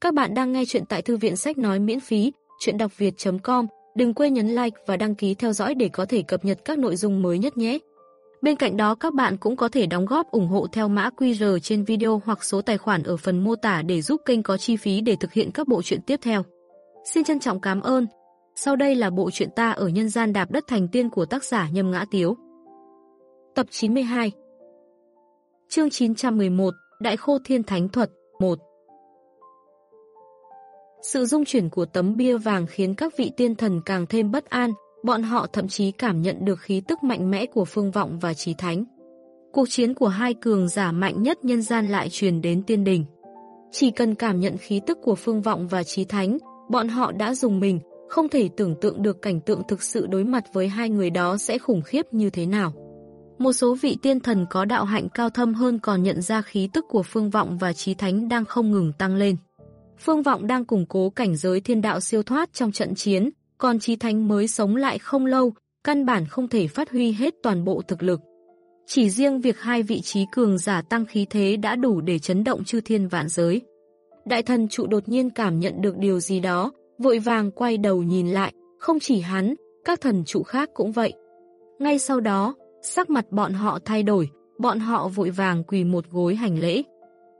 Các bạn đang nghe chuyện tại thư viện sách nói miễn phí, chuyện đọc việt.com. Đừng quên nhấn like và đăng ký theo dõi để có thể cập nhật các nội dung mới nhất nhé. Bên cạnh đó các bạn cũng có thể đóng góp ủng hộ theo mã QR trên video hoặc số tài khoản ở phần mô tả để giúp kênh có chi phí để thực hiện các bộ truyện tiếp theo. Xin trân trọng cảm ơn. Sau đây là bộ truyện ta ở nhân gian đạp đất thành tiên của tác giả Nhâm Ngã Tiếu. Tập 92 Chương 911 Đại Khô Thiên Thánh Thuật 1 sự dung chuyển của tấm bia vàng khiến các vị tiên thần càng thêm bất an, bọn họ thậm chí cảm nhận được khí tức mạnh mẽ của phương vọng và trí thánh. Cuộc chiến của hai cường giả mạnh nhất nhân gian lại truyền đến tiên đình. Chỉ cần cảm nhận khí tức của phương vọng và trí thánh, bọn họ đã dùng mình, không thể tưởng tượng được cảnh tượng thực sự đối mặt với hai người đó sẽ khủng khiếp như thế nào. Một số vị tiên thần có đạo hạnh cao thâm hơn còn nhận ra khí tức của phương vọng và trí thánh đang không ngừng tăng lên. Phương vọng đang củng cố cảnh giới thiên đạo siêu thoát trong trận chiến, còn Chí thánh mới sống lại không lâu, căn bản không thể phát huy hết toàn bộ thực lực. Chỉ riêng việc hai vị trí cường giả tăng khí thế đã đủ để chấn động chư thiên vạn giới. Đại thần trụ đột nhiên cảm nhận được điều gì đó, vội vàng quay đầu nhìn lại, không chỉ hắn, các thần trụ khác cũng vậy. Ngay sau đó, sắc mặt bọn họ thay đổi, bọn họ vội vàng quỳ một gối hành lễ.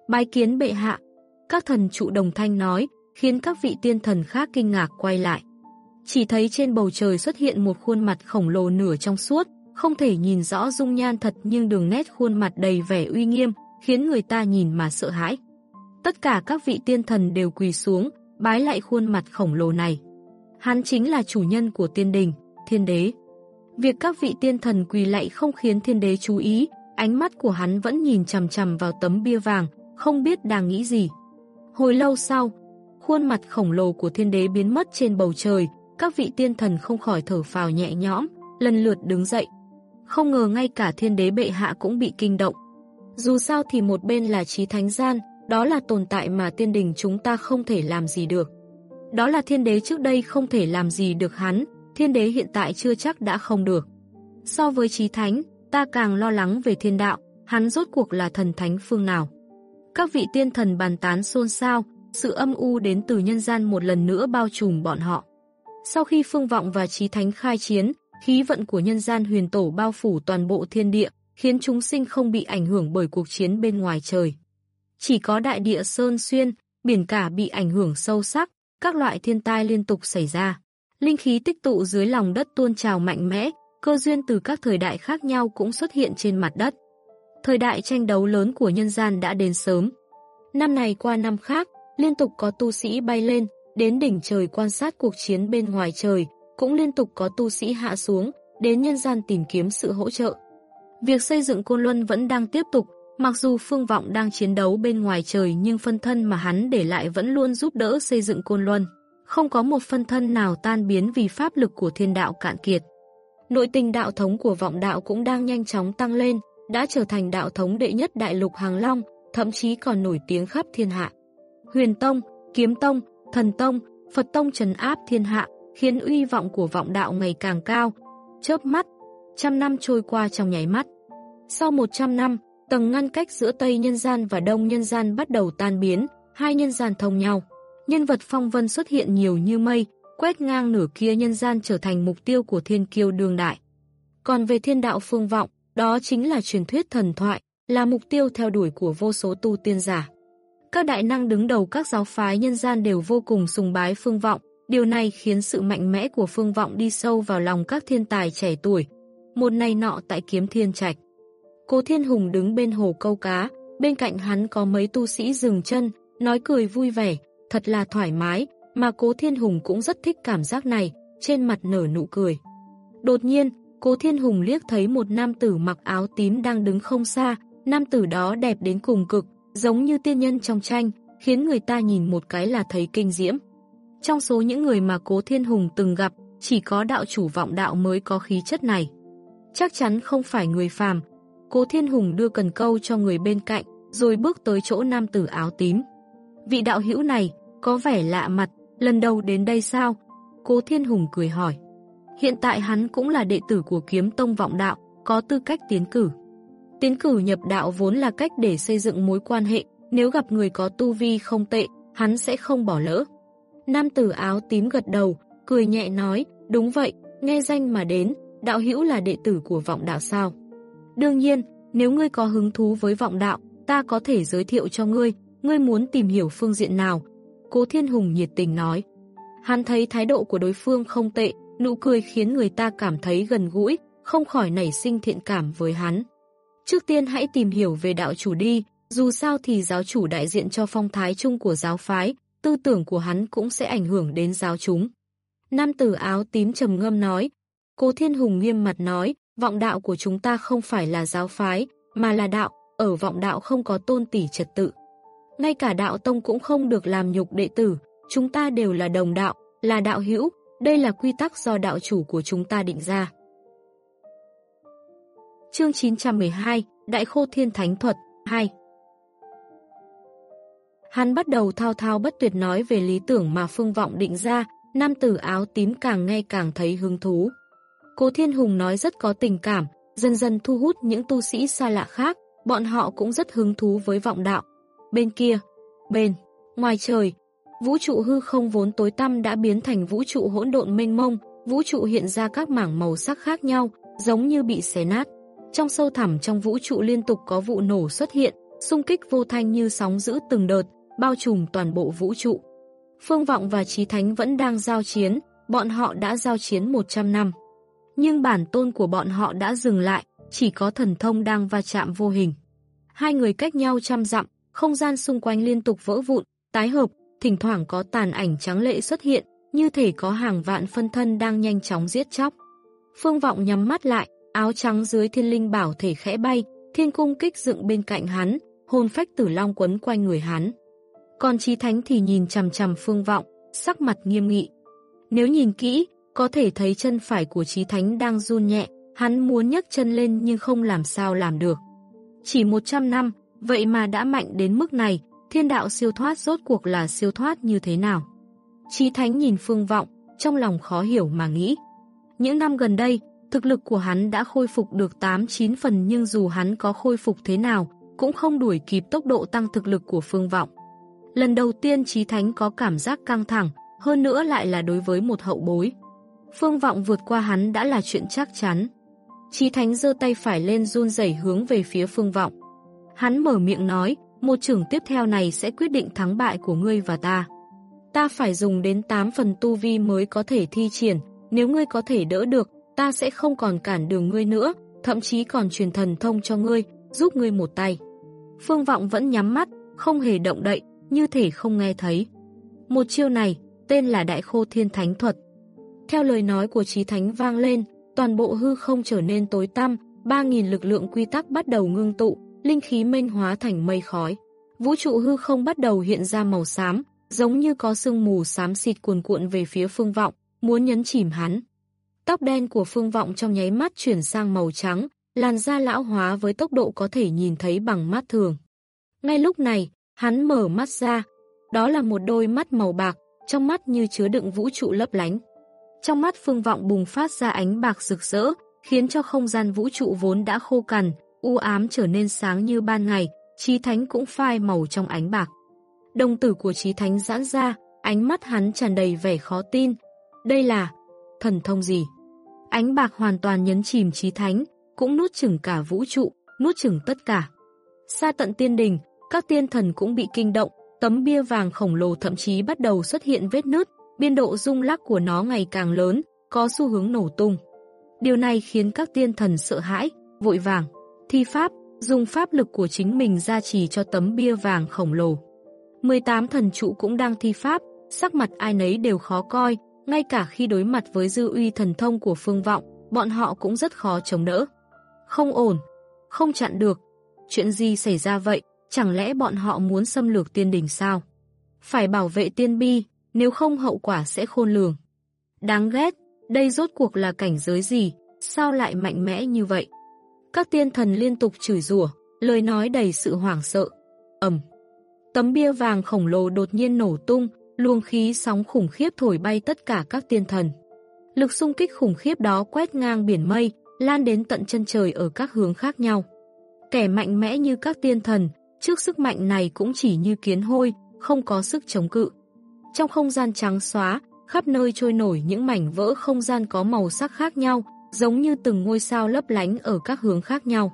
Bái kiến bệ hạ, các thần trụ đồng thanh nói, khiến các vị tiên thần khác kinh ngạc quay lại. Chỉ thấy trên bầu trời xuất hiện một khuôn mặt khổng lồ nửa trong suốt, không thể nhìn rõ dung nhan thật nhưng đường nét khuôn mặt đầy vẻ uy nghiêm, khiến người ta nhìn mà sợ hãi. Tất cả các vị tiên thần đều quỳ xuống, bái lại khuôn mặt khổng lồ này. Hắn chính là chủ nhân của tiên đình, thiên đế. Việc các vị tiên thần quỳ lạy không khiến thiên đế chú ý, ánh mắt của hắn vẫn nhìn chằm chằm vào tấm bia vàng, không biết đang nghĩ gì. Hồi lâu sau, khuôn mặt khổng lồ của thiên đế biến mất trên bầu trời, các vị tiên thần không khỏi thở phào nhẹ nhõm, lần lượt đứng dậy. Không ngờ ngay cả thiên đế bệ hạ cũng bị kinh động. Dù sao thì một bên là trí thánh gian, đó là tồn tại mà tiên đình chúng ta không thể làm gì được. Đó là thiên đế trước đây không thể làm gì được hắn, thiên đế hiện tại chưa chắc đã không được. So với trí thánh, ta càng lo lắng về thiên đạo, hắn rốt cuộc là thần thánh phương nào. Các vị tiên thần bàn tán xôn xao, sự âm u đến từ nhân gian một lần nữa bao trùm bọn họ. Sau khi phương vọng và trí thánh khai chiến, khí vận của nhân gian huyền tổ bao phủ toàn bộ thiên địa, khiến chúng sinh không bị ảnh hưởng bởi cuộc chiến bên ngoài trời. Chỉ có đại địa sơn xuyên, biển cả bị ảnh hưởng sâu sắc, các loại thiên tai liên tục xảy ra. Linh khí tích tụ dưới lòng đất tuôn trào mạnh mẽ, cơ duyên từ các thời đại khác nhau cũng xuất hiện trên mặt đất. Thời đại tranh đấu lớn của nhân gian đã đến sớm. Năm này qua năm khác, liên tục có tu sĩ bay lên, đến đỉnh trời quan sát cuộc chiến bên ngoài trời, cũng liên tục có tu sĩ hạ xuống, đến nhân gian tìm kiếm sự hỗ trợ. Việc xây dựng Côn Luân vẫn đang tiếp tục, mặc dù Phương Vọng đang chiến đấu bên ngoài trời nhưng phân thân mà hắn để lại vẫn luôn giúp đỡ xây dựng Côn Luân. Không có một phân thân nào tan biến vì pháp lực của thiên đạo cạn kiệt. Nội tình đạo thống của vọng đạo cũng đang nhanh chóng tăng lên, đã trở thành đạo thống đệ nhất đại lục Hàng Long, thậm chí còn nổi tiếng khắp thiên hạ. Huyền Tông, Kiếm Tông, Thần Tông, Phật Tông trấn áp thiên hạ, khiến uy vọng của vọng đạo ngày càng cao. Chớp mắt, trăm năm trôi qua trong nháy mắt. Sau 100 năm, tầng ngăn cách giữa Tây nhân gian và Đông nhân gian bắt đầu tan biến, hai nhân gian thông nhau. Nhân vật phong vân xuất hiện nhiều như mây, quét ngang nửa kia nhân gian trở thành mục tiêu của thiên kiêu đương đại. Còn về thiên đạo phương vọng, đó chính là truyền thuyết thần thoại, là mục tiêu theo đuổi của vô số tu tiên giả. Các đại năng đứng đầu các giáo phái nhân gian đều vô cùng sùng bái phương vọng, điều này khiến sự mạnh mẽ của phương vọng đi sâu vào lòng các thiên tài trẻ tuổi. Một ngày nọ tại kiếm thiên trạch, Cố Thiên Hùng đứng bên hồ câu cá, bên cạnh hắn có mấy tu sĩ dừng chân, nói cười vui vẻ, thật là thoải mái, mà Cố Thiên Hùng cũng rất thích cảm giác này, trên mặt nở nụ cười. Đột nhiên, Cố Thiên Hùng liếc thấy một nam tử mặc áo tím đang đứng không xa, nam tử đó đẹp đến cùng cực, giống như tiên nhân trong tranh, khiến người ta nhìn một cái là thấy kinh diễm. Trong số những người mà Cố Thiên Hùng từng gặp, chỉ có đạo chủ vọng đạo mới có khí chất này. Chắc chắn không phải người phàm, Cố Thiên Hùng đưa cần câu cho người bên cạnh, rồi bước tới chỗ nam tử áo tím. Vị đạo hữu này, có vẻ lạ mặt, lần đầu đến đây sao? Cố Thiên Hùng cười hỏi. Hiện tại hắn cũng là đệ tử của kiếm tông vọng đạo, có tư cách tiến cử. Tiến cử nhập đạo vốn là cách để xây dựng mối quan hệ, nếu gặp người có tu vi không tệ, hắn sẽ không bỏ lỡ. Nam tử áo tím gật đầu, cười nhẹ nói, đúng vậy, nghe danh mà đến, đạo hữu là đệ tử của vọng đạo sao. Đương nhiên, nếu ngươi có hứng thú với vọng đạo, ta có thể giới thiệu cho ngươi, ngươi muốn tìm hiểu phương diện nào. Cố Thiên Hùng nhiệt tình nói. Hắn thấy thái độ của đối phương không tệ, nụ cười khiến người ta cảm thấy gần gũi, không khỏi nảy sinh thiện cảm với hắn. Trước tiên hãy tìm hiểu về đạo chủ đi, dù sao thì giáo chủ đại diện cho phong thái chung của giáo phái, tư tưởng của hắn cũng sẽ ảnh hưởng đến giáo chúng. Nam tử áo tím trầm ngâm nói, Cố Thiên Hùng nghiêm mặt nói, vọng đạo của chúng ta không phải là giáo phái, mà là đạo, ở vọng đạo không có tôn tỷ trật tự. Ngay cả đạo tông cũng không được làm nhục đệ tử, chúng ta đều là đồng đạo, là đạo hữu, đây là quy tắc do đạo chủ của chúng ta định ra. Chương 912, Đại Khô Thiên Thánh Thuật 2 Hắn bắt đầu thao thao bất tuyệt nói về lý tưởng mà Phương Vọng định ra, nam tử áo tím càng nghe càng thấy hứng thú. Cố Thiên Hùng nói rất có tình cảm, dần dần thu hút những tu sĩ xa lạ khác, bọn họ cũng rất hứng thú với vọng đạo. Bên kia, bên, ngoài trời, vũ trụ hư không vốn tối tăm đã biến thành vũ trụ hỗn độn mênh mông, vũ trụ hiện ra các mảng màu sắc khác nhau, giống như bị xé nát. Trong sâu thẳm trong vũ trụ liên tục có vụ nổ xuất hiện, xung kích vô thanh như sóng giữ từng đợt, bao trùm toàn bộ vũ trụ. Phương Vọng và Trí Thánh vẫn đang giao chiến, bọn họ đã giao chiến 100 năm. Nhưng bản tôn của bọn họ đã dừng lại, chỉ có thần thông đang va chạm vô hình. Hai người cách nhau trăm dặm, không gian xung quanh liên tục vỡ vụn, tái hợp, thỉnh thoảng có tàn ảnh trắng lệ xuất hiện, như thể có hàng vạn phân thân đang nhanh chóng giết chóc. Phương Vọng nhắm mắt lại, áo trắng dưới thiên linh bảo thể khẽ bay, thiên cung kích dựng bên cạnh hắn, hồn phách tử long quấn quanh người hắn. Còn Chí Thánh thì nhìn chằm chằm Phương Vọng, sắc mặt nghiêm nghị. Nếu nhìn kỹ, có thể thấy chân phải của Chí Thánh đang run nhẹ, hắn muốn nhấc chân lên nhưng không làm sao làm được. Chỉ 100 năm, vậy mà đã mạnh đến mức này, thiên đạo siêu thoát rốt cuộc là siêu thoát như thế nào? Chí Thánh nhìn Phương Vọng, trong lòng khó hiểu mà nghĩ. Những năm gần đây, thực lực của hắn đã khôi phục được 8-9 phần nhưng dù hắn có khôi phục thế nào, cũng không đuổi kịp tốc độ tăng thực lực của Phương Vọng. Lần đầu tiên Chí Thánh có cảm giác căng thẳng, hơn nữa lại là đối với một hậu bối. Phương Vọng vượt qua hắn đã là chuyện chắc chắn. Chí Thánh giơ tay phải lên run rẩy hướng về phía Phương Vọng. Hắn mở miệng nói, một trưởng tiếp theo này sẽ quyết định thắng bại của ngươi và ta. Ta phải dùng đến 8 phần tu vi mới có thể thi triển, nếu ngươi có thể đỡ được, ta sẽ không còn cản đường ngươi nữa, thậm chí còn truyền thần thông cho ngươi, giúp ngươi một tay. Phương Vọng vẫn nhắm mắt, không hề động đậy, như thể không nghe thấy. Một chiêu này, tên là Đại Khô Thiên Thánh Thuật. Theo lời nói của chí Thánh vang lên, toàn bộ hư không trở nên tối tăm, 3.000 lực lượng quy tắc bắt đầu ngưng tụ, linh khí mênh hóa thành mây khói. Vũ trụ hư không bắt đầu hiện ra màu xám, giống như có sương mù xám xịt cuồn cuộn về phía phương vọng, muốn nhấn chìm hắn. Tóc đen của phương vọng trong nháy mắt chuyển sang màu trắng, làn da lão hóa với tốc độ có thể nhìn thấy bằng mắt thường. Ngay lúc này, hắn mở mắt ra, đó là một đôi mắt màu bạc, trong mắt như chứa đựng vũ trụ lấp lánh. Trong mắt phương vọng bùng phát ra ánh bạc rực rỡ, khiến cho không gian vũ trụ vốn đã khô cằn, u ám trở nên sáng như ban ngày, trí thánh cũng phai màu trong ánh bạc. Đồng tử của trí thánh giãn ra, ánh mắt hắn tràn đầy vẻ khó tin. Đây là thần thông gì? Ánh bạc hoàn toàn nhấn chìm trí thánh, cũng nuốt chửng cả vũ trụ, nuốt chửng tất cả. Xa tận tiên đình, các tiên thần cũng bị kinh động, tấm bia vàng khổng lồ thậm chí bắt đầu xuất hiện vết nứt, biên độ rung lắc của nó ngày càng lớn, có xu hướng nổ tung. Điều này khiến các tiên thần sợ hãi, vội vàng, thi pháp, dùng pháp lực của chính mình gia trì cho tấm bia vàng khổng lồ. 18 thần trụ cũng đang thi pháp, sắc mặt ai nấy đều khó coi, ngay cả khi đối mặt với dư uy thần thông của phương vọng, bọn họ cũng rất khó chống đỡ. Không ổn, không chặn được. Chuyện gì xảy ra vậy? Chẳng lẽ bọn họ muốn xâm lược tiên đình sao? Phải bảo vệ tiên bi, nếu không hậu quả sẽ khôn lường. Đáng ghét, đây rốt cuộc là cảnh giới gì, sao lại mạnh mẽ như vậy? Các tiên thần liên tục chửi rủa, lời nói đầy sự hoảng sợ. ầm, Tấm bia vàng khổng lồ đột nhiên nổ tung, luồng khí sóng khủng khiếp thổi bay tất cả các tiên thần. Lực xung kích khủng khiếp đó quét ngang biển mây, lan đến tận chân trời ở các hướng khác nhau. Kẻ mạnh mẽ như các tiên thần, trước sức mạnh này cũng chỉ như kiến hôi, không có sức chống cự. Trong không gian trắng xóa, khắp nơi trôi nổi những mảnh vỡ không gian có màu sắc khác nhau, giống như từng ngôi sao lấp lánh ở các hướng khác nhau.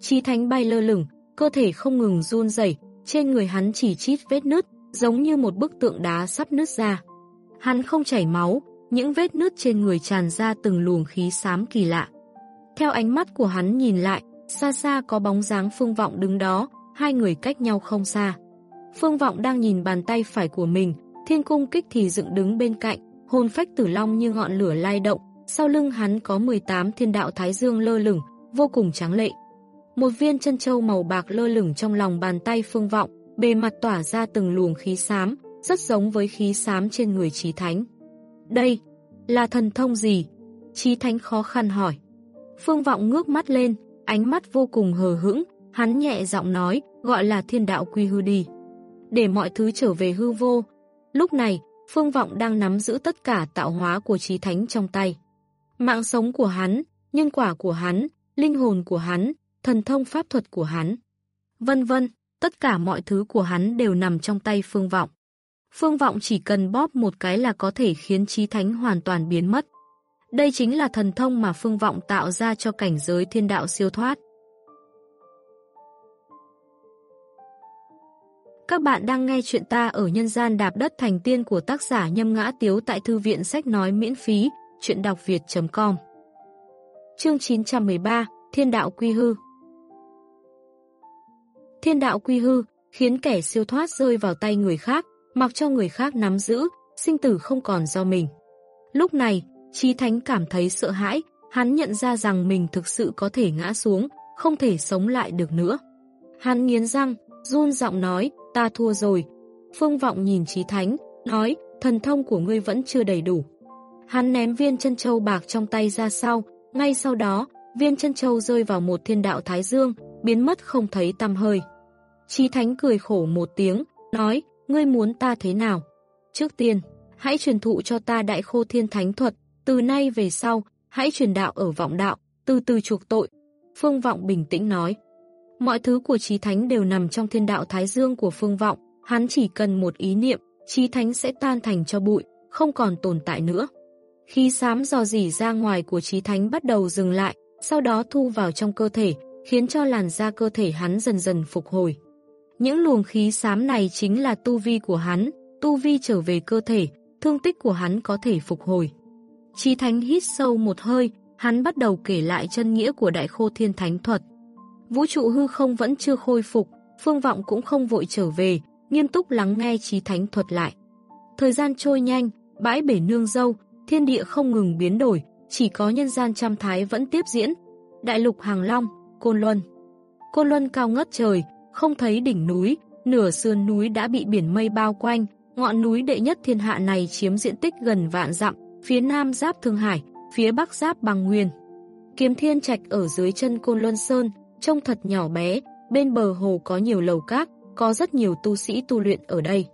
Chi thánh bay lơ lửng, cơ thể không ngừng run rẩy, trên người hắn chỉ chít vết nứt, giống như một bức tượng đá sắp nứt ra. Hắn không chảy máu, những vết nứt trên người tràn ra từng luồng khí xám kỳ lạ. Theo ánh mắt của hắn nhìn lại, xa xa có bóng dáng Phương Vọng đứng đó, hai người cách nhau không xa. Phương Vọng đang nhìn bàn tay phải của mình, thiên cung kích thì dựng đứng bên cạnh, hồn phách tử long như ngọn lửa lai động, sau lưng hắn có 18 thiên đạo thái dương lơ lửng, vô cùng trắng lệ. Một viên chân châu màu bạc lơ lửng trong lòng bàn tay Phương Vọng, bề mặt tỏa ra từng luồng khí xám, rất giống với khí xám trên người trí thánh. Đây, là thần thông gì? Trí thánh khó khăn hỏi. Phương Vọng ngước mắt lên, ánh mắt vô cùng hờ hững, hắn nhẹ giọng nói, gọi là thiên đạo quy hư đi. Để mọi thứ trở về hư vô. Lúc này, Phương Vọng đang nắm giữ tất cả tạo hóa của trí thánh trong tay. Mạng sống của hắn, nhân quả của hắn, linh hồn của hắn, thần thông pháp thuật của hắn. Vân vân, tất cả mọi thứ của hắn đều nằm trong tay Phương Vọng. Phương Vọng chỉ cần bóp một cái là có thể khiến trí thánh hoàn toàn biến mất. Đây chính là thần thông mà Phương Vọng tạo ra cho cảnh giới thiên đạo siêu thoát. Các bạn đang nghe chuyện ta ở nhân gian đạp đất thành tiên của tác giả Nhâm Ngã Tiếu tại Thư viện Sách Nói miễn phí, chuyện đọc việt.com Chương 913, Thiên đạo quy hư Thiên đạo quy hư, khiến kẻ siêu thoát rơi vào tay người khác, mặc cho người khác nắm giữ, sinh tử không còn do mình. Lúc này, Chí Thánh cảm thấy sợ hãi, hắn nhận ra rằng mình thực sự có thể ngã xuống, không thể sống lại được nữa. Hắn nghiến răng, run giọng nói, ta thua rồi. Phương Vọng nhìn Chí Thánh, nói, thần thông của ngươi vẫn chưa đầy đủ. Hắn ném viên chân châu bạc trong tay ra sau, ngay sau đó, viên chân châu rơi vào một thiên đạo thái dương, biến mất không thấy tăm hơi. Chí Thánh cười khổ một tiếng, nói, ngươi muốn ta thế nào? Trước tiên, hãy truyền thụ cho ta đại khô thiên thánh thuật, từ nay về sau, hãy truyền đạo ở vọng đạo, từ từ chuộc tội. Phương Vọng bình tĩnh nói. Mọi thứ của Chí Thánh đều nằm trong thiên đạo Thái Dương của Phương Vọng, hắn chỉ cần một ý niệm, Chí Thánh sẽ tan thành cho bụi, không còn tồn tại nữa. Khi xám dò dỉ ra ngoài của trí Thánh bắt đầu dừng lại, sau đó thu vào trong cơ thể, khiến cho làn da cơ thể hắn dần dần phục hồi. Những luồng khí xám này chính là tu vi của hắn, tu vi trở về cơ thể, thương tích của hắn có thể phục hồi. trí Thánh hít sâu một hơi, hắn bắt đầu kể lại chân nghĩa của Đại Khô Thiên Thánh Thuật. Vũ trụ hư không vẫn chưa khôi phục, Phương Vọng cũng không vội trở về, nghiêm túc lắng nghe trí Thánh Thuật lại. Thời gian trôi nhanh, bãi bể nương dâu, thiên địa không ngừng biến đổi, chỉ có nhân gian trăm thái vẫn tiếp diễn. Đại lục Hàng Long, Côn Luân. Côn Luân cao ngất trời, không thấy đỉnh núi, nửa sườn núi đã bị biển mây bao quanh, ngọn núi đệ nhất thiên hạ này chiếm diện tích gần vạn dặm, phía nam giáp Thương Hải, phía bắc giáp Bằng Nguyên. Kiếm Thiên Trạch ở dưới chân Côn Luân Sơn, trông thật nhỏ bé, bên bờ hồ có nhiều lầu cát, có rất nhiều tu sĩ tu luyện ở đây.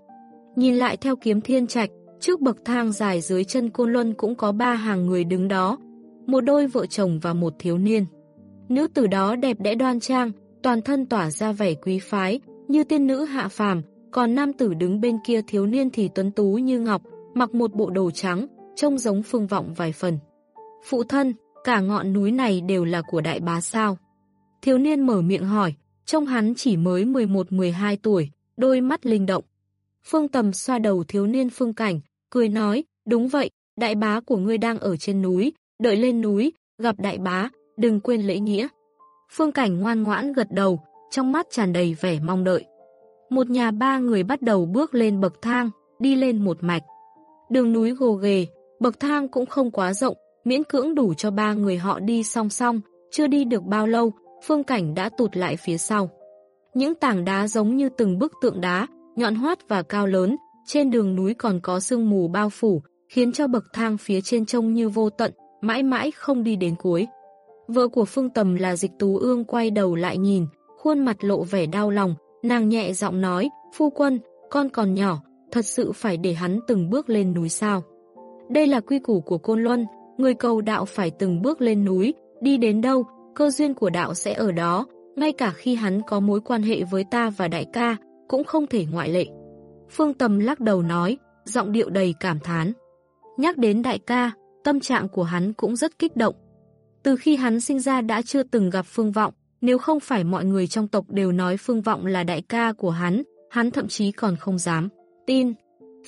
Nhìn lại theo Kiếm Thiên Trạch, trước bậc thang dài dưới chân Côn Luân cũng có ba hàng người đứng đó, một đôi vợ chồng và một thiếu niên. Nữ tử đó đẹp đẽ đoan trang, toàn thân tỏa ra vẻ quý phái, như tiên nữ hạ phàm, còn nam tử đứng bên kia thiếu niên thì tuấn tú như ngọc, mặc một bộ đồ trắng, trông giống phương vọng vài phần. Phụ thân, cả ngọn núi này đều là của đại bá sao? Thiếu niên mở miệng hỏi, trông hắn chỉ mới 11-12 tuổi, đôi mắt linh động. Phương Tầm xoa đầu thiếu niên phương cảnh, cười nói, đúng vậy, đại bá của ngươi đang ở trên núi, đợi lên núi, gặp đại bá, đừng quên lễ nghĩa. Phương Cảnh ngoan ngoãn gật đầu, trong mắt tràn đầy vẻ mong đợi. Một nhà ba người bắt đầu bước lên bậc thang, đi lên một mạch. Đường núi gồ ghề, bậc thang cũng không quá rộng, miễn cưỡng đủ cho ba người họ đi song song, chưa đi được bao lâu, Phương Cảnh đã tụt lại phía sau. Những tảng đá giống như từng bức tượng đá, nhọn hoắt và cao lớn, trên đường núi còn có sương mù bao phủ, khiến cho bậc thang phía trên trông như vô tận, mãi mãi không đi đến cuối. Vợ của Phương Tầm là dịch tú ương quay đầu lại nhìn, khuôn mặt lộ vẻ đau lòng, nàng nhẹ giọng nói, phu quân, con còn nhỏ, thật sự phải để hắn từng bước lên núi sao. Đây là quy củ của Côn Luân, người cầu đạo phải từng bước lên núi, đi đến đâu, cơ duyên của đạo sẽ ở đó, ngay cả khi hắn có mối quan hệ với ta và đại ca, cũng không thể ngoại lệ. Phương Tầm lắc đầu nói, giọng điệu đầy cảm thán. Nhắc đến đại ca, tâm trạng của hắn cũng rất kích động. Từ khi hắn sinh ra đã chưa từng gặp Phương Vọng, nếu không phải mọi người trong tộc đều nói Phương Vọng là đại ca của hắn, hắn thậm chí còn không dám. Tin,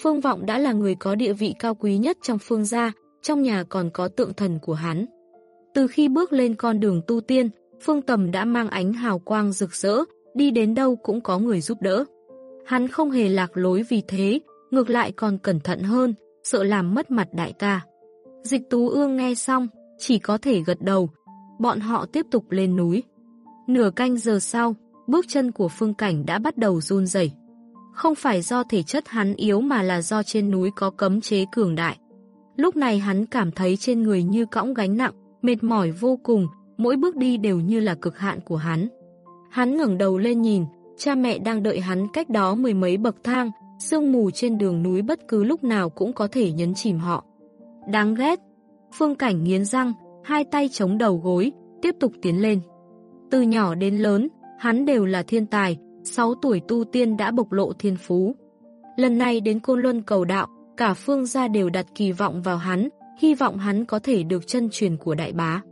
Phương Vọng đã là người có địa vị cao quý nhất trong phương gia, trong nhà còn có tượng thần của hắn. Từ khi bước lên con đường tu tiên, Phương Tầm đã mang ánh hào quang rực rỡ, đi đến đâu cũng có người giúp đỡ. Hắn không hề lạc lối vì thế, ngược lại còn cẩn thận hơn, sợ làm mất mặt đại ca. Dịch Tú Ương nghe xong, chỉ có thể gật đầu. Bọn họ tiếp tục lên núi. Nửa canh giờ sau, bước chân của Phương Cảnh đã bắt đầu run rẩy. Không phải do thể chất hắn yếu mà là do trên núi có cấm chế cường đại. Lúc này hắn cảm thấy trên người như cõng gánh nặng, mệt mỏi vô cùng, mỗi bước đi đều như là cực hạn của hắn. Hắn ngẩng đầu lên nhìn, cha mẹ đang đợi hắn cách đó mười mấy bậc thang, sương mù trên đường núi bất cứ lúc nào cũng có thể nhấn chìm họ. Đáng ghét. Phương Cảnh nghiến răng, hai tay chống đầu gối, tiếp tục tiến lên. Từ nhỏ đến lớn, hắn đều là thiên tài, 6 tuổi tu tiên đã bộc lộ thiên phú. Lần này đến Côn Luân cầu đạo, cả phương gia đều đặt kỳ vọng vào hắn, hy vọng hắn có thể được chân truyền của đại bá.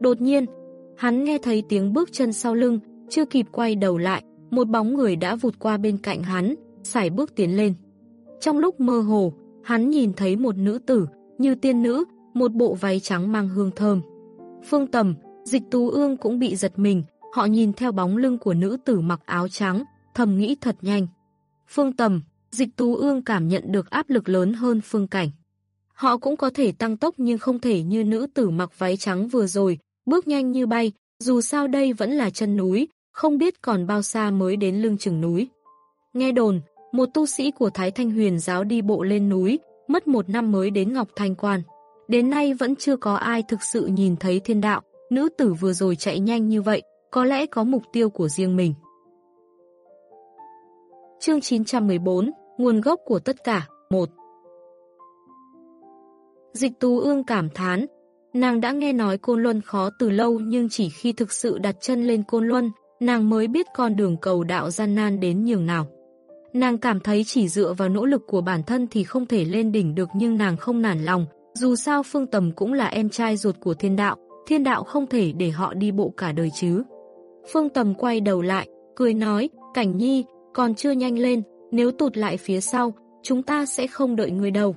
Đột nhiên, hắn nghe thấy tiếng bước chân sau lưng, chưa kịp quay đầu lại, một bóng người đã vụt qua bên cạnh hắn, sải bước tiến lên. Trong lúc mơ hồ, hắn nhìn thấy một nữ tử, như tiên nữ, một bộ váy trắng mang hương thơm. Phương Tầm, Dịch Tú Ương cũng bị giật mình, họ nhìn theo bóng lưng của nữ tử mặc áo trắng, thầm nghĩ thật nhanh. Phương Tầm, Dịch Tú Ương cảm nhận được áp lực lớn hơn Phương Cảnh. Họ cũng có thể tăng tốc nhưng không thể như nữ tử mặc váy trắng vừa rồi, bước nhanh như bay, dù sao đây vẫn là chân núi, không biết còn bao xa mới đến lưng chừng núi. Nghe đồn, một tu sĩ của Thái Thanh Huyền giáo đi bộ lên núi, mất một năm mới đến Ngọc Thanh Quan. Đến nay vẫn chưa có ai thực sự nhìn thấy thiên đạo, nữ tử vừa rồi chạy nhanh như vậy, có lẽ có mục tiêu của riêng mình. Chương 914, Nguồn gốc của tất cả, 1 Dịch Tú Ương cảm thán, nàng đã nghe nói Côn Luân khó từ lâu nhưng chỉ khi thực sự đặt chân lên Côn Luân, nàng mới biết con đường cầu đạo gian nan đến nhường nào. Nàng cảm thấy chỉ dựa vào nỗ lực của bản thân thì không thể lên đỉnh được nhưng nàng không nản lòng, dù sao Phương Tầm cũng là em trai ruột của thiên đạo, thiên đạo không thể để họ đi bộ cả đời chứ. Phương Tầm quay đầu lại, cười nói, Cảnh Nhi, còn chưa nhanh lên, nếu tụt lại phía sau, chúng ta sẽ không đợi người đâu.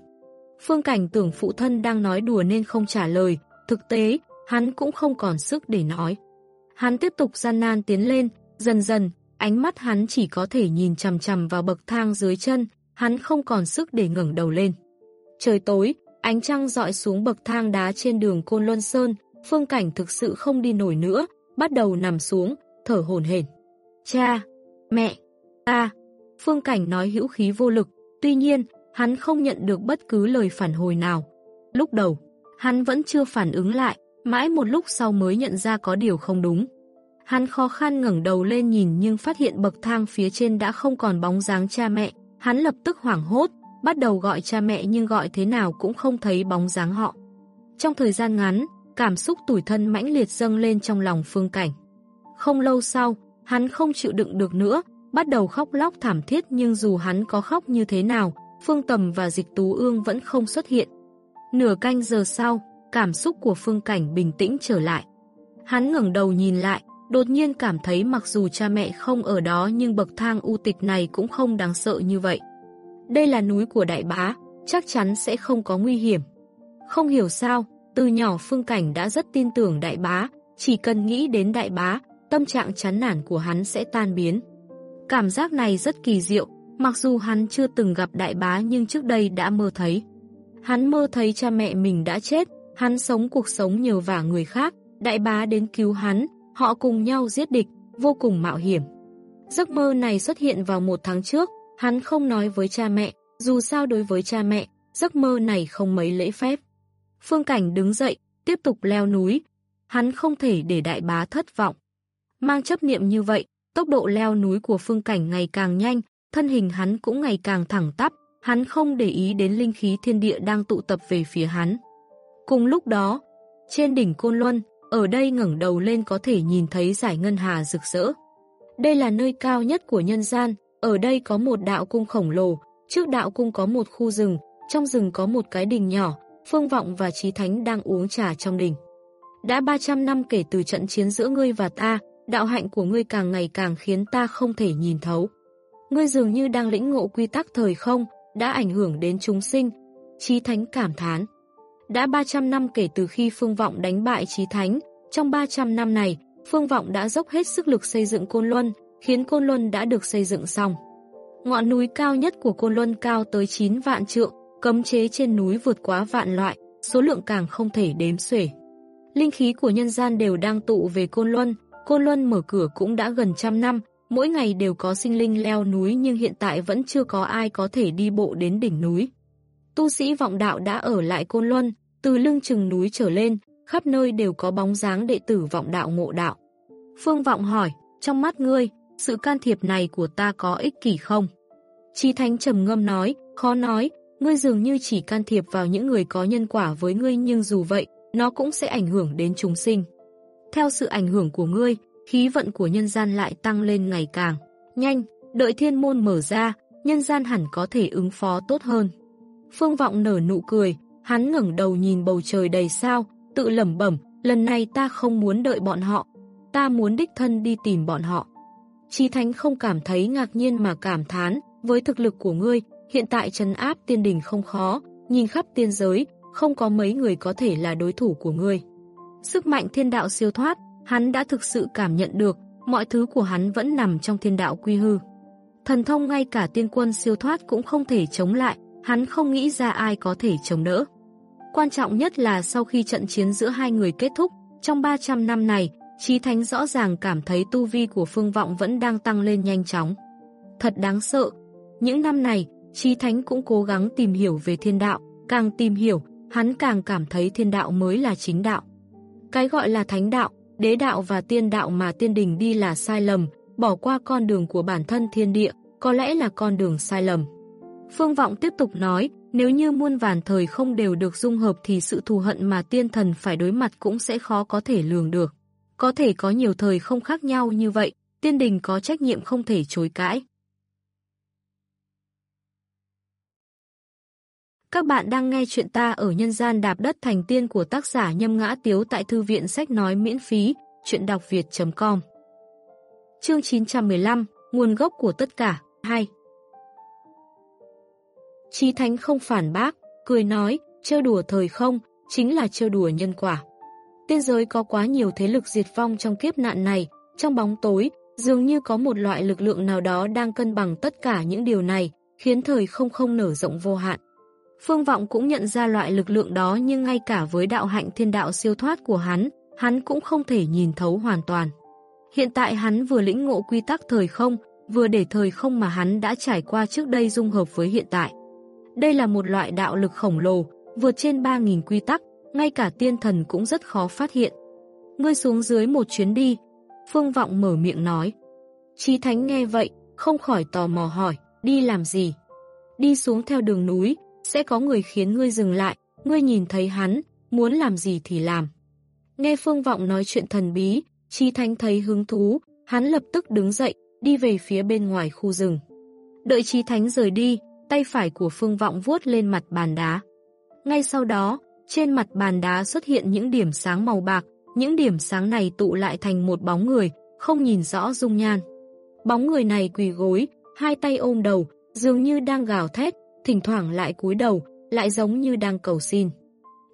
Phương Cảnh tưởng phụ thân đang nói đùa nên không trả lời, thực tế, hắn cũng không còn sức để nói. Hắn tiếp tục gian nan tiến lên, dần dần, ánh mắt hắn chỉ có thể nhìn chằm chằm vào bậc thang dưới chân, hắn không còn sức để ngẩng đầu lên. Trời tối, ánh trăng dọi xuống bậc thang đá trên đường Côn Luân Sơn, phương cảnh thực sự không đi nổi nữa, bắt đầu nằm xuống, thở hổn hển. Cha, mẹ, ta, phương cảnh nói hữu khí vô lực, tuy nhiên, hắn không nhận được bất cứ lời phản hồi nào. Lúc đầu, hắn vẫn chưa phản ứng lại, mãi một lúc sau mới nhận ra có điều không đúng. Hắn khó khăn ngẩng đầu lên nhìn nhưng phát hiện bậc thang phía trên đã không còn bóng dáng cha mẹ. Hắn lập tức hoảng hốt, bắt đầu gọi cha mẹ nhưng gọi thế nào cũng không thấy bóng dáng họ. Trong thời gian ngắn, cảm xúc tủi thân mãnh liệt dâng lên trong lòng phương cảnh. Không lâu sau, hắn không chịu đựng được nữa, bắt đầu khóc lóc thảm thiết nhưng dù hắn có khóc như thế nào, Phương Tầm và Dịch Tú Ương vẫn không xuất hiện. Nửa canh giờ sau, cảm xúc của Phương Cảnh bình tĩnh trở lại. Hắn ngẩng đầu nhìn lại, đột nhiên cảm thấy mặc dù cha mẹ không ở đó nhưng bậc thang u tịch này cũng không đáng sợ như vậy. Đây là núi của đại bá, chắc chắn sẽ không có nguy hiểm. Không hiểu sao, từ nhỏ Phương Cảnh đã rất tin tưởng đại bá, chỉ cần nghĩ đến đại bá, tâm trạng chán nản của hắn sẽ tan biến. Cảm giác này rất kỳ diệu, mặc dù hắn chưa từng gặp đại bá nhưng trước đây đã mơ thấy. Hắn mơ thấy cha mẹ mình đã chết, hắn sống cuộc sống nhờ vả người khác, đại bá đến cứu hắn, họ cùng nhau giết địch, vô cùng mạo hiểm. Giấc mơ này xuất hiện vào một tháng trước, hắn không nói với cha mẹ, dù sao đối với cha mẹ, giấc mơ này không mấy lễ phép. Phương Cảnh đứng dậy, tiếp tục leo núi, hắn không thể để đại bá thất vọng. Mang chấp niệm như vậy, tốc độ leo núi của Phương Cảnh ngày càng nhanh, thân hình hắn cũng ngày càng thẳng tắp, hắn không để ý đến linh khí thiên địa đang tụ tập về phía hắn. Cùng lúc đó, trên đỉnh Côn Luân, ở đây ngẩng đầu lên có thể nhìn thấy giải ngân hà rực rỡ. Đây là nơi cao nhất của nhân gian, ở đây có một đạo cung khổng lồ, Trước đạo cung có một khu rừng, trong rừng có một cái đình nhỏ, Phương Vọng và Trí Thánh đang uống trà trong đình. Đã 300 năm kể từ trận chiến giữa ngươi và ta, đạo hạnh của ngươi càng ngày càng khiến ta không thể nhìn thấu. Ngươi dường như đang lĩnh ngộ quy tắc thời không, đã ảnh hưởng đến chúng sinh. Trí Thánh cảm thán. Đã 300 năm kể từ khi Phương Vọng đánh bại Trí Thánh, trong 300 năm này, Phương Vọng đã dốc hết sức lực xây dựng Côn Luân, khiến Côn Luân đã được xây dựng xong. Ngọn núi cao nhất của Côn Luân cao tới 9 vạn trượng, cấm chế trên núi vượt quá vạn loại, số lượng càng không thể đếm xuể. Linh khí của nhân gian đều đang tụ về Côn Luân, Côn Luân mở cửa cũng đã gần trăm năm, mỗi ngày đều có sinh linh leo núi nhưng hiện tại vẫn chưa có ai có thể đi bộ đến đỉnh núi. Tu sĩ vọng đạo đã ở lại Côn Luân, từ lưng chừng núi trở lên, khắp nơi đều có bóng dáng đệ tử vọng đạo ngộ đạo. Phương Vọng hỏi, trong mắt ngươi, sự can thiệp này của ta có ích kỷ không? Chi Thánh trầm ngâm nói, khó nói, ngươi dường như chỉ can thiệp vào những người có nhân quả với ngươi nhưng dù vậy, nó cũng sẽ ảnh hưởng đến chúng sinh. Theo sự ảnh hưởng của ngươi, khí vận của nhân gian lại tăng lên ngày càng nhanh, đợi thiên môn mở ra, nhân gian hẳn có thể ứng phó tốt hơn. Phương Vọng nở nụ cười, hắn ngẩng đầu nhìn bầu trời đầy sao, tự lẩm bẩm, lần này ta không muốn đợi bọn họ, ta muốn đích thân đi tìm bọn họ. Chi Thánh không cảm thấy ngạc nhiên mà cảm thán, với thực lực của ngươi, hiện tại trấn áp tiên đình không khó, nhìn khắp tiên giới, không có mấy người có thể là đối thủ của ngươi. Sức mạnh thiên đạo siêu thoát, hắn đã thực sự cảm nhận được, mọi thứ của hắn vẫn nằm trong thiên đạo quy hư. Thần thông ngay cả tiên quân siêu thoát cũng không thể chống lại, hắn không nghĩ ra ai có thể chống đỡ. Quan trọng nhất là sau khi trận chiến giữa hai người kết thúc, trong 300 năm này, Trí Thánh rõ ràng cảm thấy tu vi của Phương Vọng vẫn đang tăng lên nhanh chóng. Thật đáng sợ. Những năm này, Trí Thánh cũng cố gắng tìm hiểu về thiên đạo, càng tìm hiểu, hắn càng cảm thấy thiên đạo mới là chính đạo. Cái gọi là thánh đạo, đế đạo và tiên đạo mà tiên đình đi là sai lầm, bỏ qua con đường của bản thân thiên địa, có lẽ là con đường sai lầm. Phương Vọng tiếp tục nói, nếu như muôn vàn thời không đều được dung hợp thì sự thù hận mà tiên thần phải đối mặt cũng sẽ khó có thể lường được. Có thể có nhiều thời không khác nhau như vậy, tiên đình có trách nhiệm không thể chối cãi. Các bạn đang nghe chuyện ta ở nhân gian đạp đất thành tiên của tác giả Nhâm Ngã Tiếu tại Thư viện Sách Nói miễn phí, chuyện đọc việt.com Chương 915, Nguồn gốc của tất cả, 2 Chí Thánh không phản bác, cười nói, trêu đùa thời không, chính là trêu đùa nhân quả. Tiên giới có quá nhiều thế lực diệt vong trong kiếp nạn này, trong bóng tối, dường như có một loại lực lượng nào đó đang cân bằng tất cả những điều này, khiến thời không không nở rộng vô hạn. Phương Vọng cũng nhận ra loại lực lượng đó nhưng ngay cả với đạo hạnh thiên đạo siêu thoát của hắn, hắn cũng không thể nhìn thấu hoàn toàn. Hiện tại hắn vừa lĩnh ngộ quy tắc thời không, vừa để thời không mà hắn đã trải qua trước đây dung hợp với hiện tại. Đây là một loại đạo lực khổng lồ, vượt trên 3.000 quy tắc, ngay cả tiên thần cũng rất khó phát hiện. Ngươi xuống dưới một chuyến đi, Phương Vọng mở miệng nói. Chí Thánh nghe vậy, không khỏi tò mò hỏi, đi làm gì? Đi xuống theo đường núi, sẽ có người khiến ngươi dừng lại, ngươi nhìn thấy hắn, muốn làm gì thì làm. Nghe Phương Vọng nói chuyện thần bí, Chi Thánh thấy hứng thú, hắn lập tức đứng dậy, đi về phía bên ngoài khu rừng. Đợi Chi Thánh rời đi, tay phải của Phương Vọng vuốt lên mặt bàn đá. Ngay sau đó, trên mặt bàn đá xuất hiện những điểm sáng màu bạc, những điểm sáng này tụ lại thành một bóng người, không nhìn rõ dung nhan. Bóng người này quỳ gối, hai tay ôm đầu, dường như đang gào thét, thỉnh thoảng lại cúi đầu, lại giống như đang cầu xin.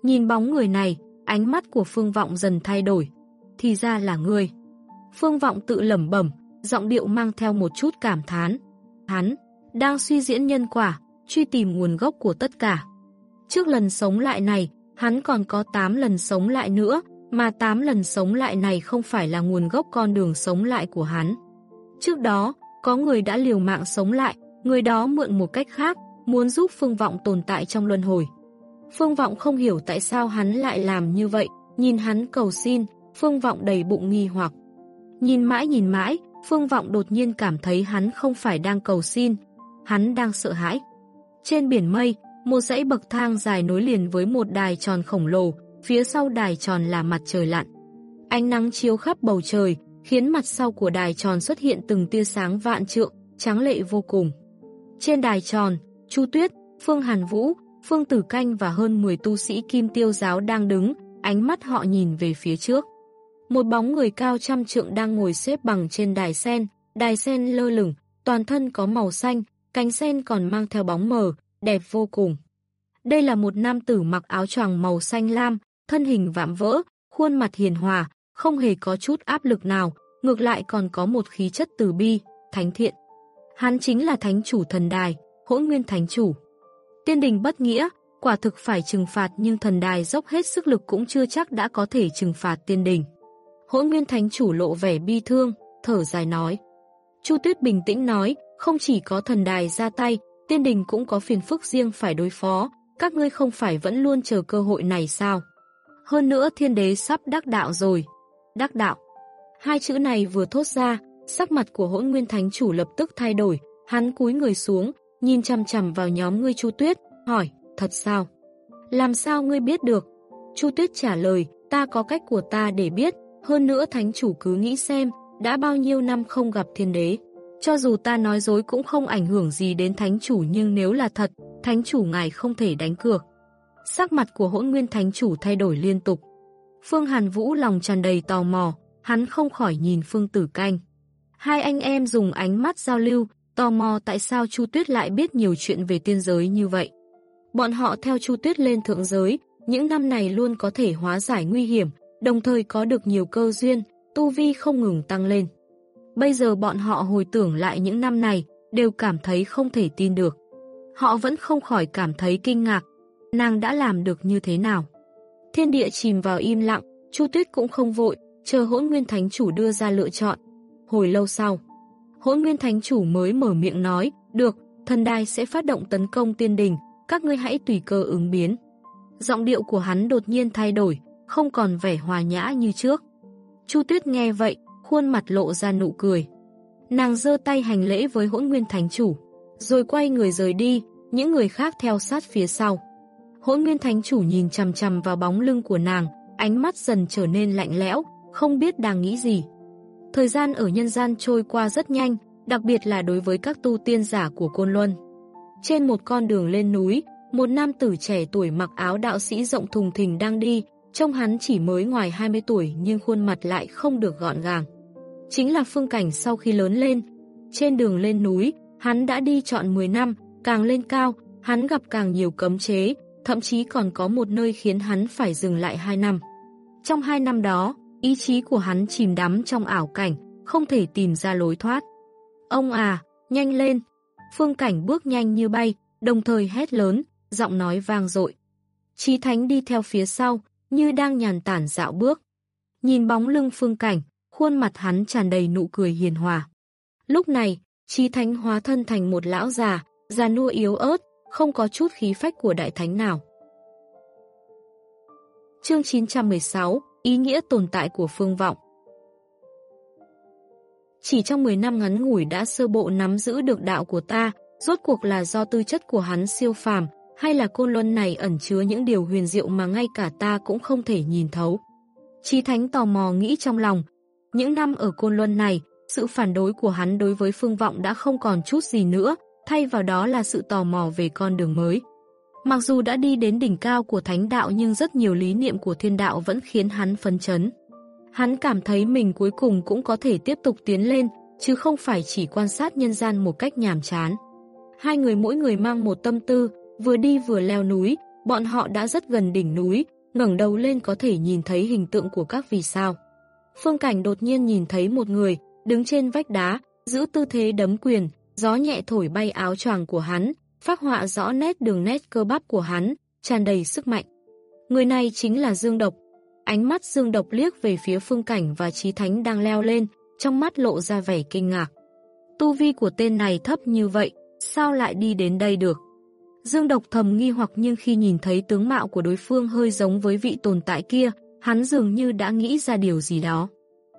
Nhìn bóng người này, ánh mắt của Phương Vọng dần thay đổi. Thì ra là người. Phương Vọng tự lẩm bẩm, giọng điệu mang theo một chút cảm thán. Hắn, đang suy diễn nhân quả, truy tìm nguồn gốc của tất cả. Trước lần sống lại này, hắn còn có 8 lần sống lại nữa, mà 8 lần sống lại này không phải là nguồn gốc con đường sống lại của hắn. Trước đó, có người đã liều mạng sống lại, người đó mượn một cách khác, muốn giúp Phương Vọng tồn tại trong luân hồi. Phương Vọng không hiểu tại sao hắn lại làm như vậy, nhìn hắn cầu xin, Phương Vọng đầy bụng nghi hoặc. Nhìn mãi nhìn mãi, Phương Vọng đột nhiên cảm thấy hắn không phải đang cầu xin, hắn đang sợ hãi. Trên biển mây, một dãy bậc thang dài nối liền với một đài tròn khổng lồ, phía sau đài tròn là mặt trời lặn. Ánh nắng chiếu khắp bầu trời, khiến mặt sau của đài tròn xuất hiện từng tia sáng vạn trượng, trắng lệ vô cùng. Trên đài tròn, Chu Tuyết, Phương Hàn Vũ, Phương Tử Canh và hơn 10 tu sĩ kim tiêu giáo đang đứng, ánh mắt họ nhìn về phía trước. Một bóng người cao trăm trượng đang ngồi xếp bằng trên đài sen, đài sen lơ lửng, toàn thân có màu xanh, cánh sen còn mang theo bóng mờ, đẹp vô cùng. Đây là một nam tử mặc áo choàng màu xanh lam, thân hình vạm vỡ, khuôn mặt hiền hòa, không hề có chút áp lực nào, ngược lại còn có một khí chất từ bi, thánh thiện. Hắn chính là thánh chủ thần đài, hỗn nguyên thánh chủ. Tiên đình bất nghĩa, quả thực phải trừng phạt nhưng thần đài dốc hết sức lực cũng chưa chắc đã có thể trừng phạt tiên đình. Hỗn nguyên thánh chủ lộ vẻ bi thương, thở dài nói. Chu Tuyết bình tĩnh nói, không chỉ có thần đài ra tay, tiên đình cũng có phiền phức riêng phải đối phó, các ngươi không phải vẫn luôn chờ cơ hội này sao? Hơn nữa thiên đế sắp đắc đạo rồi. Đắc đạo. Hai chữ này vừa thốt ra, sắc mặt của hỗn nguyên thánh chủ lập tức thay đổi, hắn cúi người xuống, nhìn chằm chằm vào nhóm ngươi Chu Tuyết, hỏi, thật sao? Làm sao ngươi biết được? Chu Tuyết trả lời, ta có cách của ta để biết, hơn nữa thánh chủ cứ nghĩ xem, đã bao nhiêu năm không gặp thiên đế. Cho dù ta nói dối cũng không ảnh hưởng gì đến thánh chủ nhưng nếu là thật, thánh chủ ngài không thể đánh cược. Sắc mặt của hỗn nguyên thánh chủ thay đổi liên tục. Phương Hàn Vũ lòng tràn đầy tò mò, hắn không khỏi nhìn Phương Tử Canh. Hai anh em dùng ánh mắt giao lưu, tò mò tại sao Chu Tuyết lại biết nhiều chuyện về tiên giới như vậy. Bọn họ theo Chu Tuyết lên thượng giới, những năm này luôn có thể hóa giải nguy hiểm, đồng thời có được nhiều cơ duyên, tu vi không ngừng tăng lên. Bây giờ bọn họ hồi tưởng lại những năm này, đều cảm thấy không thể tin được. Họ vẫn không khỏi cảm thấy kinh ngạc, nàng đã làm được như thế nào. Thiên địa chìm vào im lặng, Chu Tuyết cũng không vội, chờ hỗn nguyên thánh chủ đưa ra lựa chọn. Hồi lâu sau, hỗn nguyên thánh chủ mới mở miệng nói, được, thần đài sẽ phát động tấn công tiên đình, các ngươi hãy tùy cơ ứng biến. Giọng điệu của hắn đột nhiên thay đổi, không còn vẻ hòa nhã như trước. Chu Tuyết nghe vậy, khuôn mặt lộ ra nụ cười. Nàng giơ tay hành lễ với hỗn nguyên thánh chủ, rồi quay người rời đi, những người khác theo sát phía sau. Hỗn nguyên thánh chủ nhìn chằm chằm vào bóng lưng của nàng, ánh mắt dần trở nên lạnh lẽo, không biết đang nghĩ gì. Thời gian ở nhân gian trôi qua rất nhanh, đặc biệt là đối với các tu tiên giả của Côn Luân. Trên một con đường lên núi, một nam tử trẻ tuổi mặc áo đạo sĩ rộng thùng thình đang đi, trông hắn chỉ mới ngoài 20 tuổi nhưng khuôn mặt lại không được gọn gàng. Chính là phương cảnh sau khi lớn lên. Trên đường lên núi, hắn đã đi chọn 10 năm, càng lên cao, hắn gặp càng nhiều cấm chế, thậm chí còn có một nơi khiến hắn phải dừng lại 2 năm. Trong 2 năm đó, ý chí của hắn chìm đắm trong ảo cảnh, không thể tìm ra lối thoát. Ông à, nhanh lên! Phương cảnh bước nhanh như bay, đồng thời hét lớn, giọng nói vang dội. Chí Thánh đi theo phía sau, như đang nhàn tản dạo bước. Nhìn bóng lưng phương cảnh, khuôn mặt hắn tràn đầy nụ cười hiền hòa. Lúc này, Chí Thánh hóa thân thành một lão già, già nua yếu ớt, không có chút khí phách của đại thánh nào. Chương 916 Ý nghĩa tồn tại của phương vọng Chỉ trong 10 năm ngắn ngủi đã sơ bộ nắm giữ được đạo của ta, rốt cuộc là do tư chất của hắn siêu phàm, hay là côn luân này ẩn chứa những điều huyền diệu mà ngay cả ta cũng không thể nhìn thấu. Chí Thánh tò mò nghĩ trong lòng, những năm ở côn luân này, sự phản đối của hắn đối với phương vọng đã không còn chút gì nữa, thay vào đó là sự tò mò về con đường mới. Mặc dù đã đi đến đỉnh cao của thánh đạo nhưng rất nhiều lý niệm của thiên đạo vẫn khiến hắn phấn chấn. Hắn cảm thấy mình cuối cùng cũng có thể tiếp tục tiến lên, chứ không phải chỉ quan sát nhân gian một cách nhàm chán. Hai người mỗi người mang một tâm tư, vừa đi vừa leo núi, bọn họ đã rất gần đỉnh núi, ngẩng đầu lên có thể nhìn thấy hình tượng của các vì sao. Phương Cảnh đột nhiên nhìn thấy một người, đứng trên vách đá, giữ tư thế đấm quyền, gió nhẹ thổi bay áo choàng của hắn, phát họa rõ nét đường nét cơ bắp của hắn, tràn đầy sức mạnh. Người này chính là Dương Độc. Ánh mắt Dương Độc liếc về phía phương cảnh và trí thánh đang leo lên, trong mắt lộ ra vẻ kinh ngạc. Tu vi của tên này thấp như vậy, sao lại đi đến đây được? Dương Độc thầm nghi hoặc nhưng khi nhìn thấy tướng mạo của đối phương hơi giống với vị tồn tại kia, hắn dường như đã nghĩ ra điều gì đó.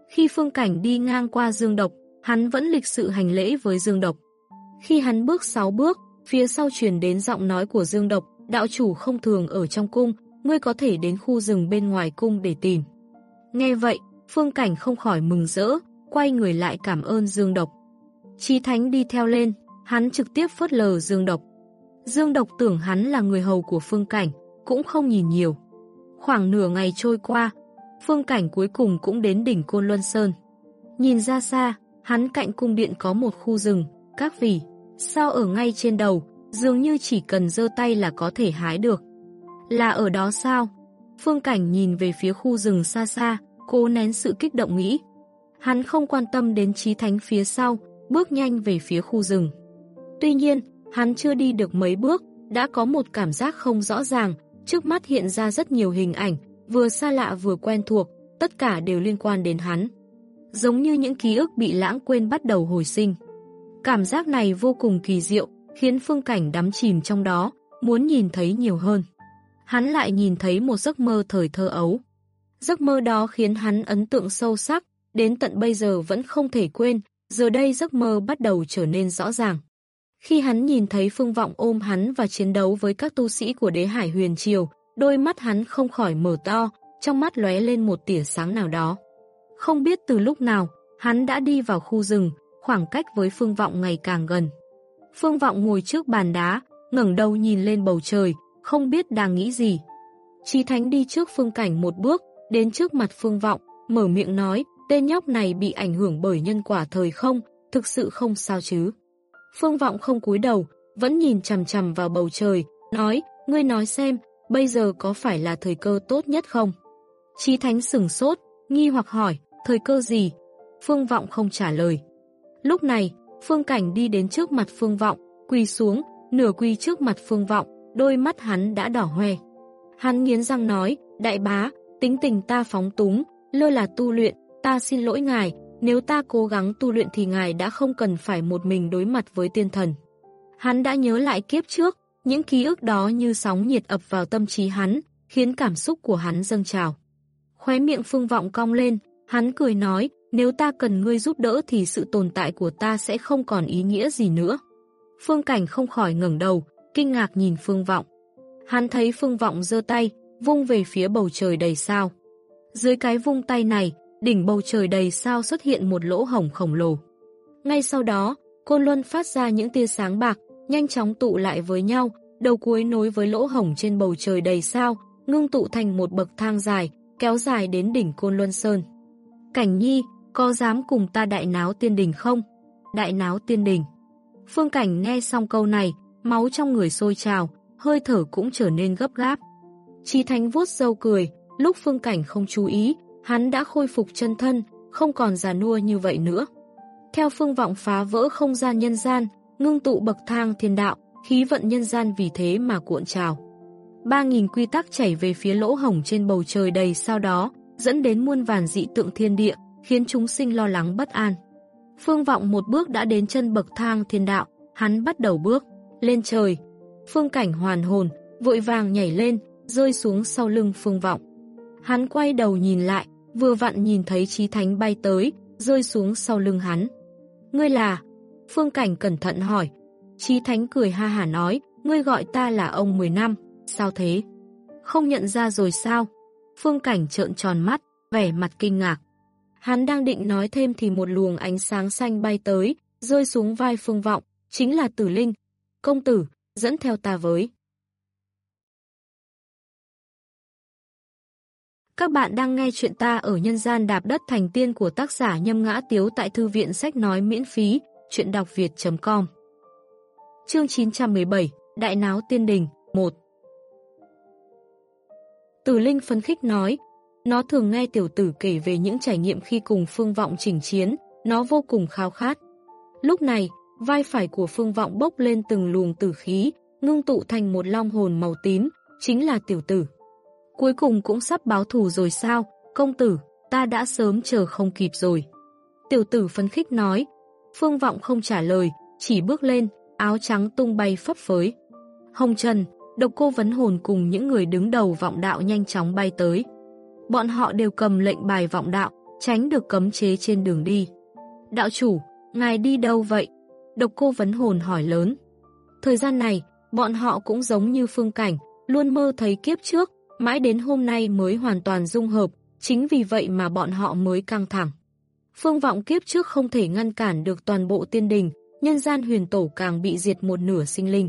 Khi phương cảnh đi ngang qua Dương Độc, hắn vẫn lịch sự hành lễ với Dương Độc. Khi hắn bước 6 bước, phía sau truyền đến giọng nói của Dương Độc, đạo chủ không thường ở trong cung, ngươi có thể đến khu rừng bên ngoài cung để tìm. Nghe vậy, phương cảnh không khỏi mừng rỡ, quay người lại cảm ơn Dương Độc. Chí Thánh đi theo lên, hắn trực tiếp phớt lờ Dương Độc. Dương Độc tưởng hắn là người hầu của Phương Cảnh, cũng không nhìn nhiều. Khoảng nửa ngày trôi qua, Phương Cảnh cuối cùng cũng đến đỉnh Côn Luân Sơn. Nhìn ra xa, hắn cạnh cung điện có một khu rừng, các vỉ. sao ở ngay trên đầu, dường như chỉ cần giơ tay là có thể hái được. Là ở đó sao? Phương Cảnh nhìn về phía khu rừng xa xa, cố nén sự kích động nghĩ. Hắn không quan tâm đến trí thánh phía sau, bước nhanh về phía khu rừng. Tuy nhiên, hắn chưa đi được mấy bước, đã có một cảm giác không rõ ràng, trước mắt hiện ra rất nhiều hình ảnh, vừa xa lạ vừa quen thuộc, tất cả đều liên quan đến hắn. Giống như những ký ức bị lãng quên bắt đầu hồi sinh. Cảm giác này vô cùng kỳ diệu, khiến phương cảnh đắm chìm trong đó, muốn nhìn thấy nhiều hơn. Hắn lại nhìn thấy một giấc mơ thời thơ ấu. Giấc mơ đó khiến hắn ấn tượng sâu sắc, đến tận bây giờ vẫn không thể quên, giờ đây giấc mơ bắt đầu trở nên rõ ràng. Khi hắn nhìn thấy Phương Vọng ôm hắn và chiến đấu với các tu sĩ của đế hải huyền triều, đôi mắt hắn không khỏi mở to, trong mắt lóe lên một tỉa sáng nào đó. Không biết từ lúc nào, hắn đã đi vào khu rừng, khoảng cách với Phương Vọng ngày càng gần. Phương Vọng ngồi trước bàn đá, ngẩng đầu nhìn lên bầu trời, không biết đang nghĩ gì. Chi Thánh đi trước Phương Cảnh một bước, đến trước mặt Phương Vọng, mở miệng nói, tên nhóc này bị ảnh hưởng bởi nhân quả thời không, thực sự không sao chứ. Phương Vọng không cúi đầu, vẫn nhìn chằm chằm vào bầu trời, nói, ngươi nói xem, bây giờ có phải là thời cơ tốt nhất không? Chí Thánh sửng sốt, nghi hoặc hỏi, thời cơ gì? Phương Vọng không trả lời. Lúc này, Phương Cảnh đi đến trước mặt Phương Vọng, quỳ xuống, nửa quỳ trước mặt Phương Vọng, đôi mắt hắn đã đỏ hoe. Hắn nghiến răng nói, đại bá, tính tình ta phóng túng, lơ là tu luyện, ta xin lỗi ngài, nếu ta cố gắng tu luyện thì ngài đã không cần phải một mình đối mặt với tiên thần. Hắn đã nhớ lại kiếp trước, những ký ức đó như sóng nhiệt ập vào tâm trí hắn, khiến cảm xúc của hắn dâng trào. Khóe miệng phương vọng cong lên, hắn cười nói, nếu ta cần ngươi giúp đỡ thì sự tồn tại của ta sẽ không còn ý nghĩa gì nữa. Phương Cảnh không khỏi ngẩng đầu, kinh ngạc nhìn Phương Vọng. Hắn thấy Phương Vọng giơ tay, vung về phía bầu trời đầy sao. Dưới cái vung tay này, đỉnh bầu trời đầy sao xuất hiện một lỗ hổng khổng lồ. Ngay sau đó, Côn Luân phát ra những tia sáng bạc, nhanh chóng tụ lại với nhau, đầu cuối nối với lỗ hổng trên bầu trời đầy sao, ngưng tụ thành một bậc thang dài, kéo dài đến đỉnh Côn Luân Sơn. Cảnh Nhi, có dám cùng ta đại náo tiên đình không? Đại náo tiên đình. Phương Cảnh nghe xong câu này, máu trong người sôi trào, hơi thở cũng trở nên gấp gáp. Chi Thánh vuốt dâu cười, lúc Phương Cảnh không chú ý, hắn đã khôi phục chân thân, không còn già nua như vậy nữa. Theo phương vọng phá vỡ không gian nhân gian, ngưng tụ bậc thang thiên đạo, khí vận nhân gian vì thế mà cuộn trào. 3.000 quy tắc chảy về phía lỗ hổng trên bầu trời đầy sau đó, dẫn đến muôn vàn dị tượng thiên địa, khiến chúng sinh lo lắng bất an. Phương vọng một bước đã đến chân bậc thang thiên đạo, hắn bắt đầu bước, lên trời. Phương cảnh hoàn hồn, vội vàng nhảy lên, rơi xuống sau lưng phương vọng. Hắn quay đầu nhìn lại, vừa vặn nhìn thấy trí thánh bay tới, rơi xuống sau lưng hắn. Ngươi là? Phương Cảnh cẩn thận hỏi. Trí thánh cười ha hả nói, ngươi gọi ta là ông 10 năm, sao thế? Không nhận ra rồi sao? Phương Cảnh trợn tròn mắt, vẻ mặt kinh ngạc. Hắn đang định nói thêm thì một luồng ánh sáng xanh bay tới, rơi xuống vai Phương Vọng, chính là Tử Linh. Công tử, dẫn theo ta với. Các bạn đang nghe chuyện ta ở nhân gian đạp đất thành tiên của tác giả Nhâm Ngã Tiếu tại Thư viện Sách Nói miễn phí, chuyện đọc việt.com Chương 917, Đại Náo Tiên Đình, 1 Tử Linh phấn khích nói, nó thường nghe tiểu tử kể về những trải nghiệm khi cùng Phương Vọng chỉnh chiến, nó vô cùng khao khát. Lúc này, vai phải của Phương Vọng bốc lên từng luồng tử khí, ngưng tụ thành một long hồn màu tím, chính là tiểu tử. Cuối cùng cũng sắp báo thù rồi sao, công tử, ta đã sớm chờ không kịp rồi. Tiểu tử phấn khích nói, phương vọng không trả lời, chỉ bước lên, áo trắng tung bay phấp phới. Hồng Trần, độc cô vấn hồn cùng những người đứng đầu vọng đạo nhanh chóng bay tới. Bọn họ đều cầm lệnh bài vọng đạo, tránh được cấm chế trên đường đi. Đạo chủ, ngài đi đâu vậy? Độc cô vấn hồn hỏi lớn. Thời gian này, bọn họ cũng giống như phương cảnh, luôn mơ thấy kiếp trước, mãi đến hôm nay mới hoàn toàn dung hợp, chính vì vậy mà bọn họ mới căng thẳng. Phương vọng kiếp trước không thể ngăn cản được toàn bộ tiên đình, nhân gian huyền tổ càng bị diệt một nửa sinh linh.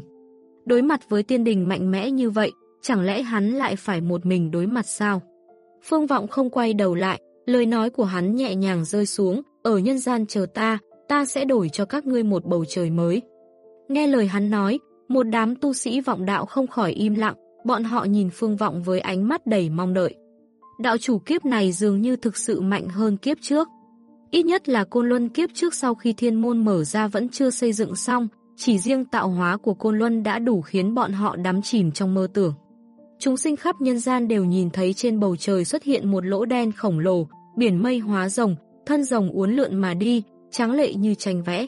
Đối mặt với tiên đình mạnh mẽ như vậy, chẳng lẽ hắn lại phải một mình đối mặt sao? Phương Vọng không quay đầu lại, lời nói của hắn nhẹ nhàng rơi xuống, ở nhân gian chờ ta, ta sẽ đổi cho các ngươi một bầu trời mới. Nghe lời hắn nói, một đám tu sĩ vọng đạo không khỏi im lặng, bọn họ nhìn Phương Vọng với ánh mắt đầy mong đợi. Đạo chủ kiếp này dường như thực sự mạnh hơn kiếp trước. Ít nhất là Côn Luân kiếp trước sau khi thiên môn mở ra vẫn chưa xây dựng xong, chỉ riêng tạo hóa của Côn Luân đã đủ khiến bọn họ đắm chìm trong mơ tưởng. Chúng sinh khắp nhân gian đều nhìn thấy trên bầu trời xuất hiện một lỗ đen khổng lồ, biển mây hóa rồng, thân rồng uốn lượn mà đi, trắng lệ như tranh vẽ.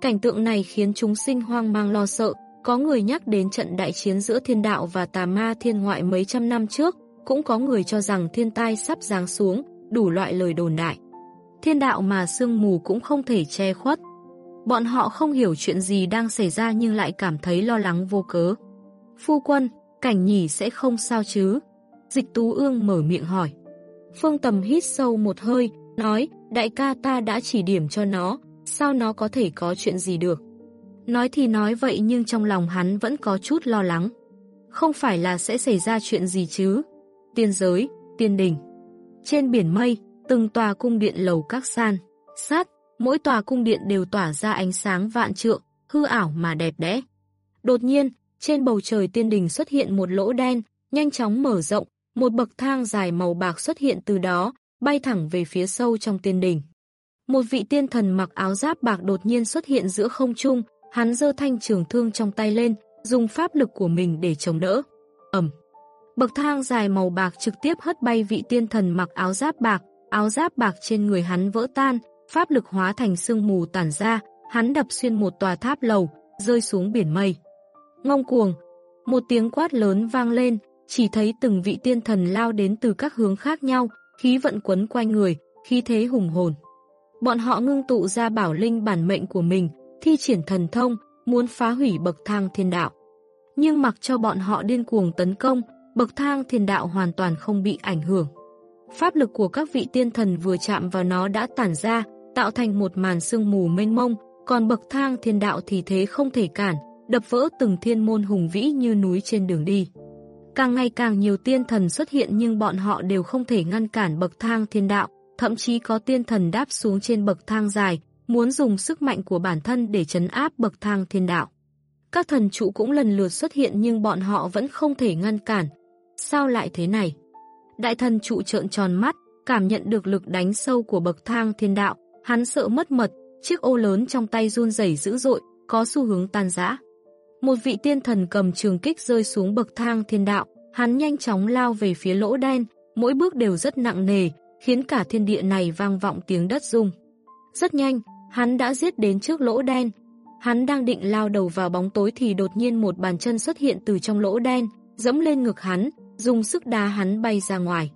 Cảnh tượng này khiến chúng sinh hoang mang lo sợ, có người nhắc đến trận đại chiến giữa thiên đạo và tà ma thiên ngoại mấy trăm năm trước, cũng có người cho rằng thiên tai sắp giáng xuống, đủ loại lời đồn đại. Thiên đạo mà sương mù cũng không thể che khuất. Bọn họ không hiểu chuyện gì đang xảy ra nhưng lại cảm thấy lo lắng vô cớ. Phu quân, cảnh nhỉ sẽ không sao chứ? Dịch Tú Ương mở miệng hỏi. Phương Tầm hít sâu một hơi, nói, đại ca ta đã chỉ điểm cho nó, sao nó có thể có chuyện gì được? Nói thì nói vậy nhưng trong lòng hắn vẫn có chút lo lắng. Không phải là sẽ xảy ra chuyện gì chứ? Tiên giới, tiên đình. Trên biển mây, từng tòa cung điện lầu các san, sát, mỗi tòa cung điện đều tỏa ra ánh sáng vạn trượng, hư ảo mà đẹp đẽ. Đột nhiên, trên bầu trời tiên đình xuất hiện một lỗ đen, nhanh chóng mở rộng, một bậc thang dài màu bạc xuất hiện từ đó, bay thẳng về phía sâu trong tiên đình. Một vị tiên thần mặc áo giáp bạc đột nhiên xuất hiện giữa không trung, hắn giơ thanh trường thương trong tay lên, dùng pháp lực của mình để chống đỡ. Ẩm. Bậc thang dài màu bạc trực tiếp hất bay vị tiên thần mặc áo giáp bạc, áo giáp bạc trên người hắn vỡ tan, pháp lực hóa thành sương mù tản ra, hắn đập xuyên một tòa tháp lầu, rơi xuống biển mây. Ngông cuồng, một tiếng quát lớn vang lên, chỉ thấy từng vị tiên thần lao đến từ các hướng khác nhau, khí vận quấn quanh người, khí thế hùng hồn. Bọn họ ngưng tụ ra bảo linh bản mệnh của mình, thi triển thần thông, muốn phá hủy bậc thang thiên đạo. Nhưng mặc cho bọn họ điên cuồng tấn công, bậc thang thiên đạo hoàn toàn không bị ảnh hưởng. Pháp lực của các vị tiên thần vừa chạm vào nó đã tản ra, tạo thành một màn sương mù mênh mông, còn bậc thang thiên đạo thì thế không thể cản, đập vỡ từng thiên môn hùng vĩ như núi trên đường đi. Càng ngày càng nhiều tiên thần xuất hiện nhưng bọn họ đều không thể ngăn cản bậc thang thiên đạo, thậm chí có tiên thần đáp xuống trên bậc thang dài, muốn dùng sức mạnh của bản thân để chấn áp bậc thang thiên đạo. Các thần trụ cũng lần lượt xuất hiện nhưng bọn họ vẫn không thể ngăn cản. Sao lại thế này? Đại thần trụ trợn tròn mắt, cảm nhận được lực đánh sâu của bậc thang thiên đạo, hắn sợ mất mật, chiếc ô lớn trong tay run rẩy dữ dội, có xu hướng tan rã. Một vị tiên thần cầm trường kích rơi xuống bậc thang thiên đạo, hắn nhanh chóng lao về phía lỗ đen, mỗi bước đều rất nặng nề, khiến cả thiên địa này vang vọng tiếng đất rung. Rất nhanh, hắn đã giết đến trước lỗ đen. Hắn đang định lao đầu vào bóng tối thì đột nhiên một bàn chân xuất hiện từ trong lỗ đen, dẫm lên ngực hắn, dùng sức đá hắn bay ra ngoài.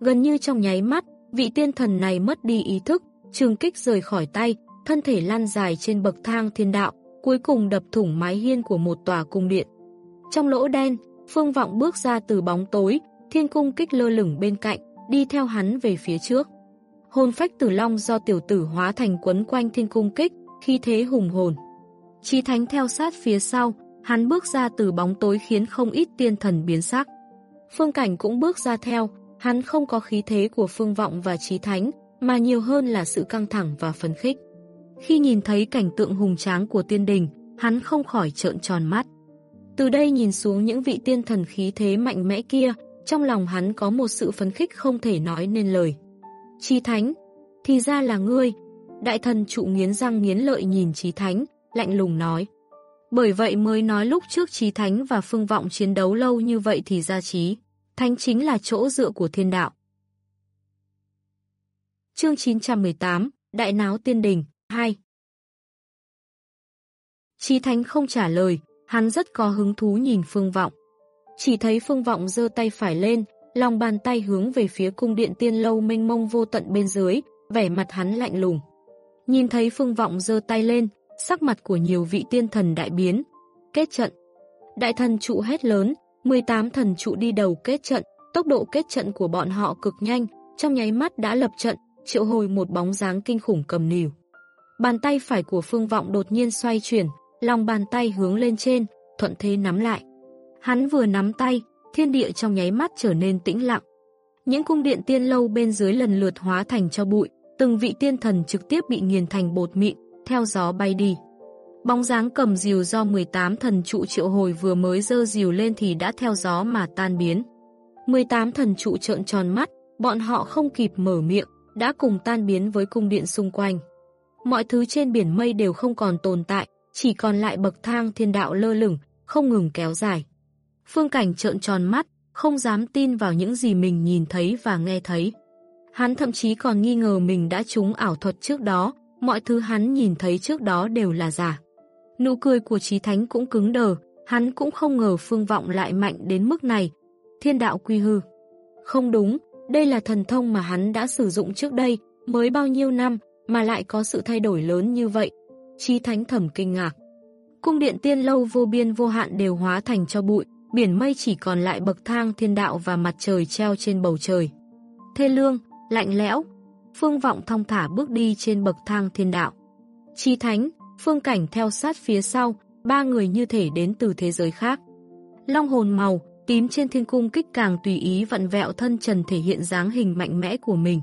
Gần như trong nháy mắt, vị tiên thần này mất đi ý thức, trường kích rời khỏi tay, thân thể lăn dài trên bậc thang thiên đạo, cuối cùng đập thủng mái hiên của một tòa cung điện. Trong lỗ đen, Phương Vọng bước ra từ bóng tối, thiên cung kích lơ lửng bên cạnh, đi theo hắn về phía trước. Hồn phách tử long do tiểu tử hóa thành quấn quanh thiên cung kích, khi thế hùng hồn. Chí thánh theo sát phía sau, hắn bước ra từ bóng tối khiến không ít tiên thần biến sắc. Phương cảnh cũng bước ra theo, hắn không có khí thế của phương vọng và trí thánh, mà nhiều hơn là sự căng thẳng và phấn khích. Khi nhìn thấy cảnh tượng hùng tráng của tiên đình, hắn không khỏi trợn tròn mắt. Từ đây nhìn xuống những vị tiên thần khí thế mạnh mẽ kia, trong lòng hắn có một sự phấn khích không thể nói nên lời. Chi Thánh, thì ra là ngươi. Đại thần trụ nghiến răng nghiến lợi nhìn Chí Thánh, lạnh lùng nói. Bởi vậy mới nói lúc trước Chí Thánh và Phương Vọng chiến đấu lâu như vậy thì ra Chí. Thánh chính là chỗ dựa của thiên đạo. Chương 918, Đại náo tiên đình, 2 Chí Thánh không trả lời, hắn rất có hứng thú nhìn Phương Vọng. Chỉ thấy Phương Vọng giơ tay phải lên, lòng bàn tay hướng về phía cung điện tiên lâu mênh mông vô tận bên dưới, vẻ mặt hắn lạnh lùng. Nhìn thấy Phương Vọng giơ tay lên, sắc mặt của nhiều vị tiên thần đại biến. Kết trận. Đại thần trụ hét lớn, 18 thần trụ đi đầu kết trận, tốc độ kết trận của bọn họ cực nhanh, trong nháy mắt đã lập trận, triệu hồi một bóng dáng kinh khủng cầm nỉu. Bàn tay phải của Phương Vọng đột nhiên xoay chuyển, lòng bàn tay hướng lên trên, thuận thế nắm lại. Hắn vừa nắm tay, thiên địa trong nháy mắt trở nên tĩnh lặng. Những cung điện tiên lâu bên dưới lần lượt hóa thành cho bụi, từng vị tiên thần trực tiếp bị nghiền thành bột mịn, theo gió bay đi. Bóng dáng cầm diều do 18 thần trụ triệu hồi vừa mới dơ diều lên thì đã theo gió mà tan biến. 18 thần trụ trợn tròn mắt, bọn họ không kịp mở miệng, đã cùng tan biến với cung điện xung quanh. Mọi thứ trên biển mây đều không còn tồn tại, chỉ còn lại bậc thang thiên đạo lơ lửng, không ngừng kéo dài. Phương Cảnh trợn tròn mắt, không dám tin vào những gì mình nhìn thấy và nghe thấy. Hắn thậm chí còn nghi ngờ mình đã trúng ảo thuật trước đó, mọi thứ hắn nhìn thấy trước đó đều là giả. Nụ cười của Trí Thánh cũng cứng đờ, hắn cũng không ngờ phương vọng lại mạnh đến mức này. Thiên đạo quy hư. Không đúng, đây là thần thông mà hắn đã sử dụng trước đây, mới bao nhiêu năm mà lại có sự thay đổi lớn như vậy. Trí Thánh thầm kinh ngạc. Cung điện tiên lâu vô biên vô hạn đều hóa thành cho bụi, biển mây chỉ còn lại bậc thang thiên đạo và mặt trời treo trên bầu trời. Thê lương, lạnh lẽo, phương vọng thong thả bước đi trên bậc thang thiên đạo. Chi thánh, phương cảnh theo sát phía sau, ba người như thể đến từ thế giới khác. Long hồn màu, tím trên thiên cung kích càng tùy ý vặn vẹo thân trần thể hiện dáng hình mạnh mẽ của mình.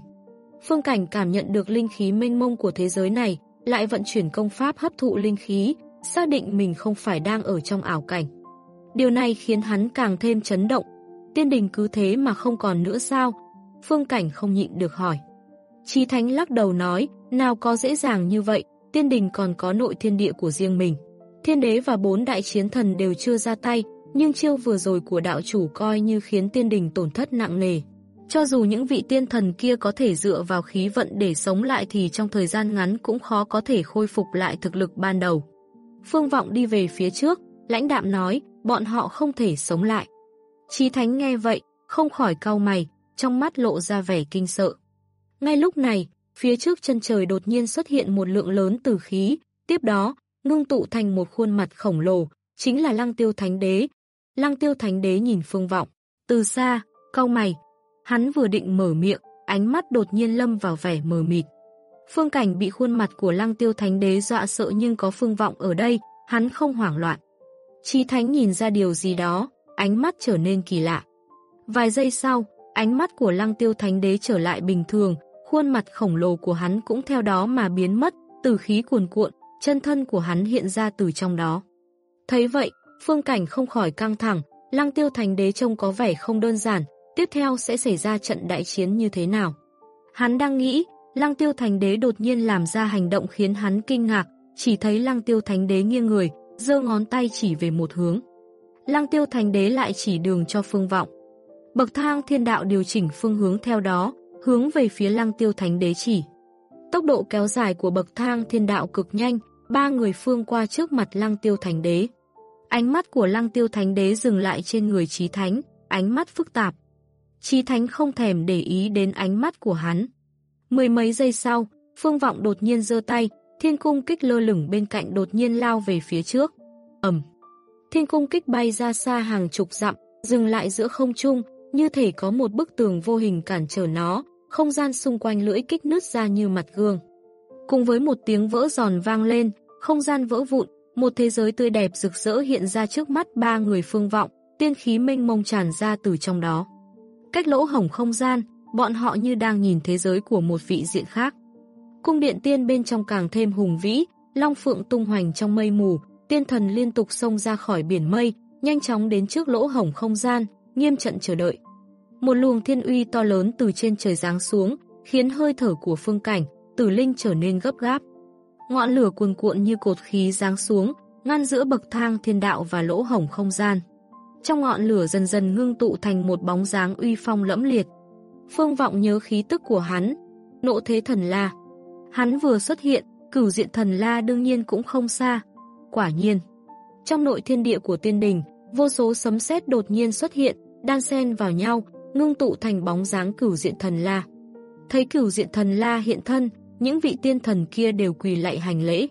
Phương cảnh cảm nhận được linh khí mênh mông của thế giới này, lại vận chuyển công pháp hấp thụ linh khí, xác định mình không phải đang ở trong ảo cảnh. Điều này khiến hắn càng thêm chấn động. Tiên đình cứ thế mà không còn nữa sao? Phương Cảnh không nhịn được hỏi. Chí Thánh lắc đầu nói, nào có dễ dàng như vậy, tiên đình còn có nội thiên địa của riêng mình. Thiên đế và bốn đại chiến thần đều chưa ra tay, nhưng chiêu vừa rồi của đạo chủ coi như khiến tiên đình tổn thất nặng nề. Cho dù những vị tiên thần kia có thể dựa vào khí vận để sống lại thì trong thời gian ngắn cũng khó có thể khôi phục lại thực lực ban đầu. Phương Vọng đi về phía trước, lãnh đạm nói, bọn họ không thể sống lại. Chí Thánh nghe vậy, không khỏi cau mày, trong mắt lộ ra vẻ kinh sợ. Ngay lúc này, phía trước chân trời đột nhiên xuất hiện một lượng lớn tử khí, tiếp đó, ngưng tụ thành một khuôn mặt khổng lồ, chính là Lăng Tiêu Thánh Đế. Lăng Tiêu Thánh Đế nhìn Phương Vọng, từ xa, cau mày, hắn vừa định mở miệng, ánh mắt đột nhiên lâm vào vẻ mờ mịt. Phương Cảnh bị khuôn mặt của Lăng Tiêu Thánh Đế dọa sợ nhưng có Phương Vọng ở đây, hắn không hoảng loạn. Chi Thánh nhìn ra điều gì đó, ánh mắt trở nên kỳ lạ. Vài giây sau, ánh mắt của Lăng Tiêu Thánh Đế trở lại bình thường, khuôn mặt khổng lồ của hắn cũng theo đó mà biến mất, từ khí cuồn cuộn, chân thân của hắn hiện ra từ trong đó. Thấy vậy, phương cảnh không khỏi căng thẳng, Lăng Tiêu Thánh Đế trông có vẻ không đơn giản, tiếp theo sẽ xảy ra trận đại chiến như thế nào. Hắn đang nghĩ, Lăng Tiêu Thánh Đế đột nhiên làm ra hành động khiến hắn kinh ngạc, chỉ thấy Lăng Tiêu Thánh Đế nghiêng người, giơ ngón tay chỉ về một hướng. Lăng tiêu thành đế lại chỉ đường cho phương vọng. Bậc thang thiên đạo điều chỉnh phương hướng theo đó, hướng về phía lăng tiêu thánh đế chỉ. Tốc độ kéo dài của bậc thang thiên đạo cực nhanh, ba người phương qua trước mặt lăng tiêu thánh đế. Ánh mắt của lăng tiêu thánh đế dừng lại trên người trí thánh, ánh mắt phức tạp. Trí thánh không thèm để ý đến ánh mắt của hắn. Mười mấy giây sau, phương vọng đột nhiên giơ tay, thiên cung kích lơ lửng bên cạnh đột nhiên lao về phía trước. ầm Thiên cung kích bay ra xa hàng chục dặm, dừng lại giữa không trung, như thể có một bức tường vô hình cản trở nó, không gian xung quanh lưỡi kích nứt ra như mặt gương. Cùng với một tiếng vỡ giòn vang lên, không gian vỡ vụn, một thế giới tươi đẹp rực rỡ hiện ra trước mắt ba người phương vọng, tiên khí mênh mông tràn ra từ trong đó. Cách lỗ hổng không gian, bọn họ như đang nhìn thế giới của một vị diện khác. Cung điện tiên bên trong càng thêm hùng vĩ, long phượng tung hoành trong mây mù, tiên thần liên tục xông ra khỏi biển mây, nhanh chóng đến trước lỗ hổng không gian, nghiêm trận chờ đợi. Một luồng thiên uy to lớn từ trên trời giáng xuống, khiến hơi thở của phương cảnh, tử linh trở nên gấp gáp. Ngọn lửa cuồn cuộn như cột khí giáng xuống, ngăn giữa bậc thang thiên đạo và lỗ hổng không gian. Trong ngọn lửa dần dần ngưng tụ thành một bóng dáng uy phong lẫm liệt. Phương vọng nhớ khí tức của hắn, nộ thế thần la. Hắn vừa xuất hiện, cửu diện thần la đương nhiên cũng không xa, Quả nhiên, trong nội thiên địa của tiên đình, vô số sấm sét đột nhiên xuất hiện, đan xen vào nhau, ngưng tụ thành bóng dáng cửu diện thần la. Thấy cửu diện thần la hiện thân, những vị tiên thần kia đều quỳ lạy hành lễ.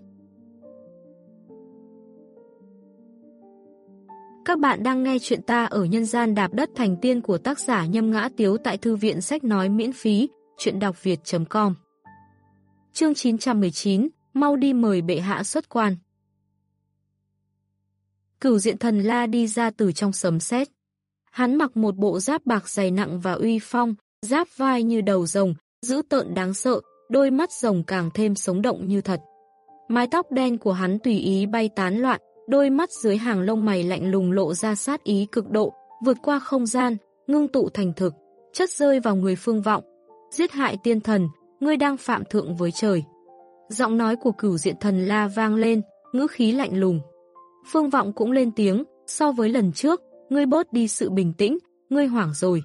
Các bạn đang nghe chuyện ta ở nhân gian đạp đất thành tiên của tác giả Nhâm Ngã Tiếu tại Thư viện Sách Nói miễn phí, chuyện đọc việt.com Chương 919, mau đi mời bệ hạ xuất quan. Cửu diện thần la đi ra từ trong sấm sét. Hắn mặc một bộ giáp bạc dày nặng và uy phong, giáp vai như đầu rồng, dữ tợn đáng sợ, đôi mắt rồng càng thêm sống động như thật. Mái tóc đen của hắn tùy ý bay tán loạn, đôi mắt dưới hàng lông mày lạnh lùng lộ ra sát ý cực độ, vượt qua không gian, ngưng tụ thành thực, chất rơi vào người phương vọng. Giết hại tiên thần, ngươi đang phạm thượng với trời. Giọng nói của cửu diện thần la vang lên, ngữ khí lạnh lùng. Phương vọng cũng lên tiếng, so với lần trước, ngươi bớt đi sự bình tĩnh, ngươi hoảng rồi.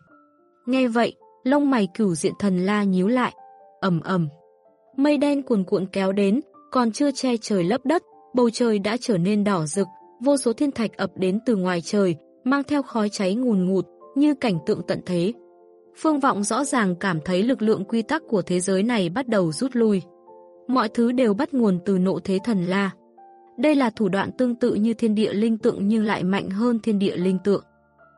Nghe vậy, lông mày cửu diện thần la nhíu lại, ầm ầm. Mây đen cuồn cuộn kéo đến, còn chưa che trời lấp đất, bầu trời đã trở nên đỏ rực, vô số thiên thạch ập đến từ ngoài trời, mang theo khói cháy ngùn ngụt, như cảnh tượng tận thế. Phương Vọng rõ ràng cảm thấy lực lượng quy tắc của thế giới này bắt đầu rút lui. Mọi thứ đều bắt nguồn từ nộ thế thần la. Đây là thủ đoạn tương tự như thiên địa linh tượng nhưng lại mạnh hơn thiên địa linh tượng.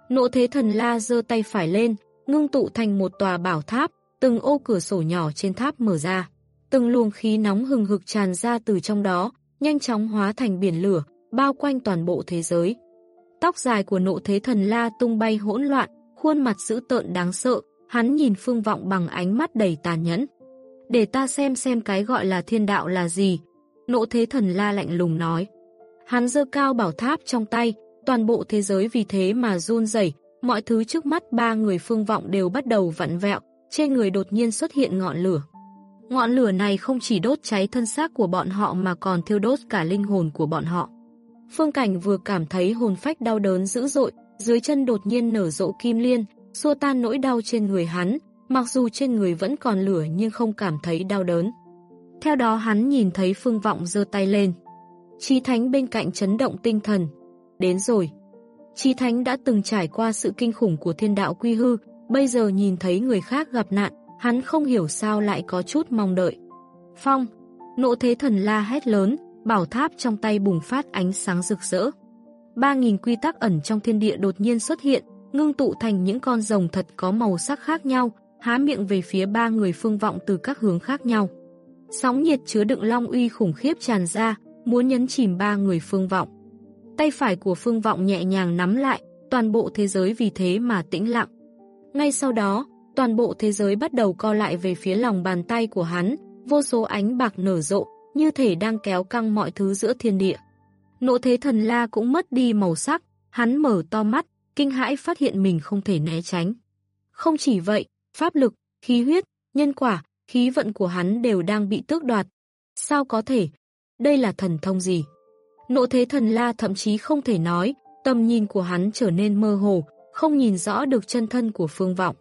Nộ thế thần la giơ tay phải lên, ngưng tụ thành một tòa bảo tháp, từng ô cửa sổ nhỏ trên tháp mở ra. Từng luồng khí nóng hừng hực tràn ra từ trong đó, nhanh chóng hóa thành biển lửa, bao quanh toàn bộ thế giới. Tóc dài của nộ thế thần la tung bay hỗn loạn, khuôn mặt dữ tợn đáng sợ, hắn nhìn phương vọng bằng ánh mắt đầy tàn nhẫn. Để ta xem xem cái gọi là thiên đạo là gì. Nộ thế thần la lạnh lùng nói. Hắn dơ cao bảo tháp trong tay, toàn bộ thế giới vì thế mà run rẩy mọi thứ trước mắt ba người phương vọng đều bắt đầu vặn vẹo, trên người đột nhiên xuất hiện ngọn lửa. Ngọn lửa này không chỉ đốt cháy thân xác của bọn họ mà còn thiêu đốt cả linh hồn của bọn họ. Phương Cảnh vừa cảm thấy hồn phách đau đớn dữ dội, dưới chân đột nhiên nở rộ kim liên, xua tan nỗi đau trên người hắn, mặc dù trên người vẫn còn lửa nhưng không cảm thấy đau đớn. Theo đó hắn nhìn thấy Phương Vọng giơ tay lên. Chi Thánh bên cạnh chấn động tinh thần. Đến rồi. Chi Thánh đã từng trải qua sự kinh khủng của thiên đạo quy hư, bây giờ nhìn thấy người khác gặp nạn, hắn không hiểu sao lại có chút mong đợi. Phong, nộ thế thần la hét lớn, bảo tháp trong tay bùng phát ánh sáng rực rỡ. 3.000 quy tắc ẩn trong thiên địa đột nhiên xuất hiện, ngưng tụ thành những con rồng thật có màu sắc khác nhau, há miệng về phía ba người phương vọng từ các hướng khác nhau. Sóng nhiệt chứa đựng long uy khủng khiếp tràn ra, muốn nhấn chìm ba người phương vọng. Tay phải của phương vọng nhẹ nhàng nắm lại, toàn bộ thế giới vì thế mà tĩnh lặng. Ngay sau đó, toàn bộ thế giới bắt đầu co lại về phía lòng bàn tay của hắn, vô số ánh bạc nở rộ, như thể đang kéo căng mọi thứ giữa thiên địa. Nộ thế thần la cũng mất đi màu sắc, hắn mở to mắt, kinh hãi phát hiện mình không thể né tránh. Không chỉ vậy, pháp lực, khí huyết, nhân quả, khí vận của hắn đều đang bị tước đoạt. Sao có thể? Đây là thần thông gì? Nộ thế thần la thậm chí không thể nói, tầm nhìn của hắn trở nên mơ hồ, không nhìn rõ được chân thân của phương vọng.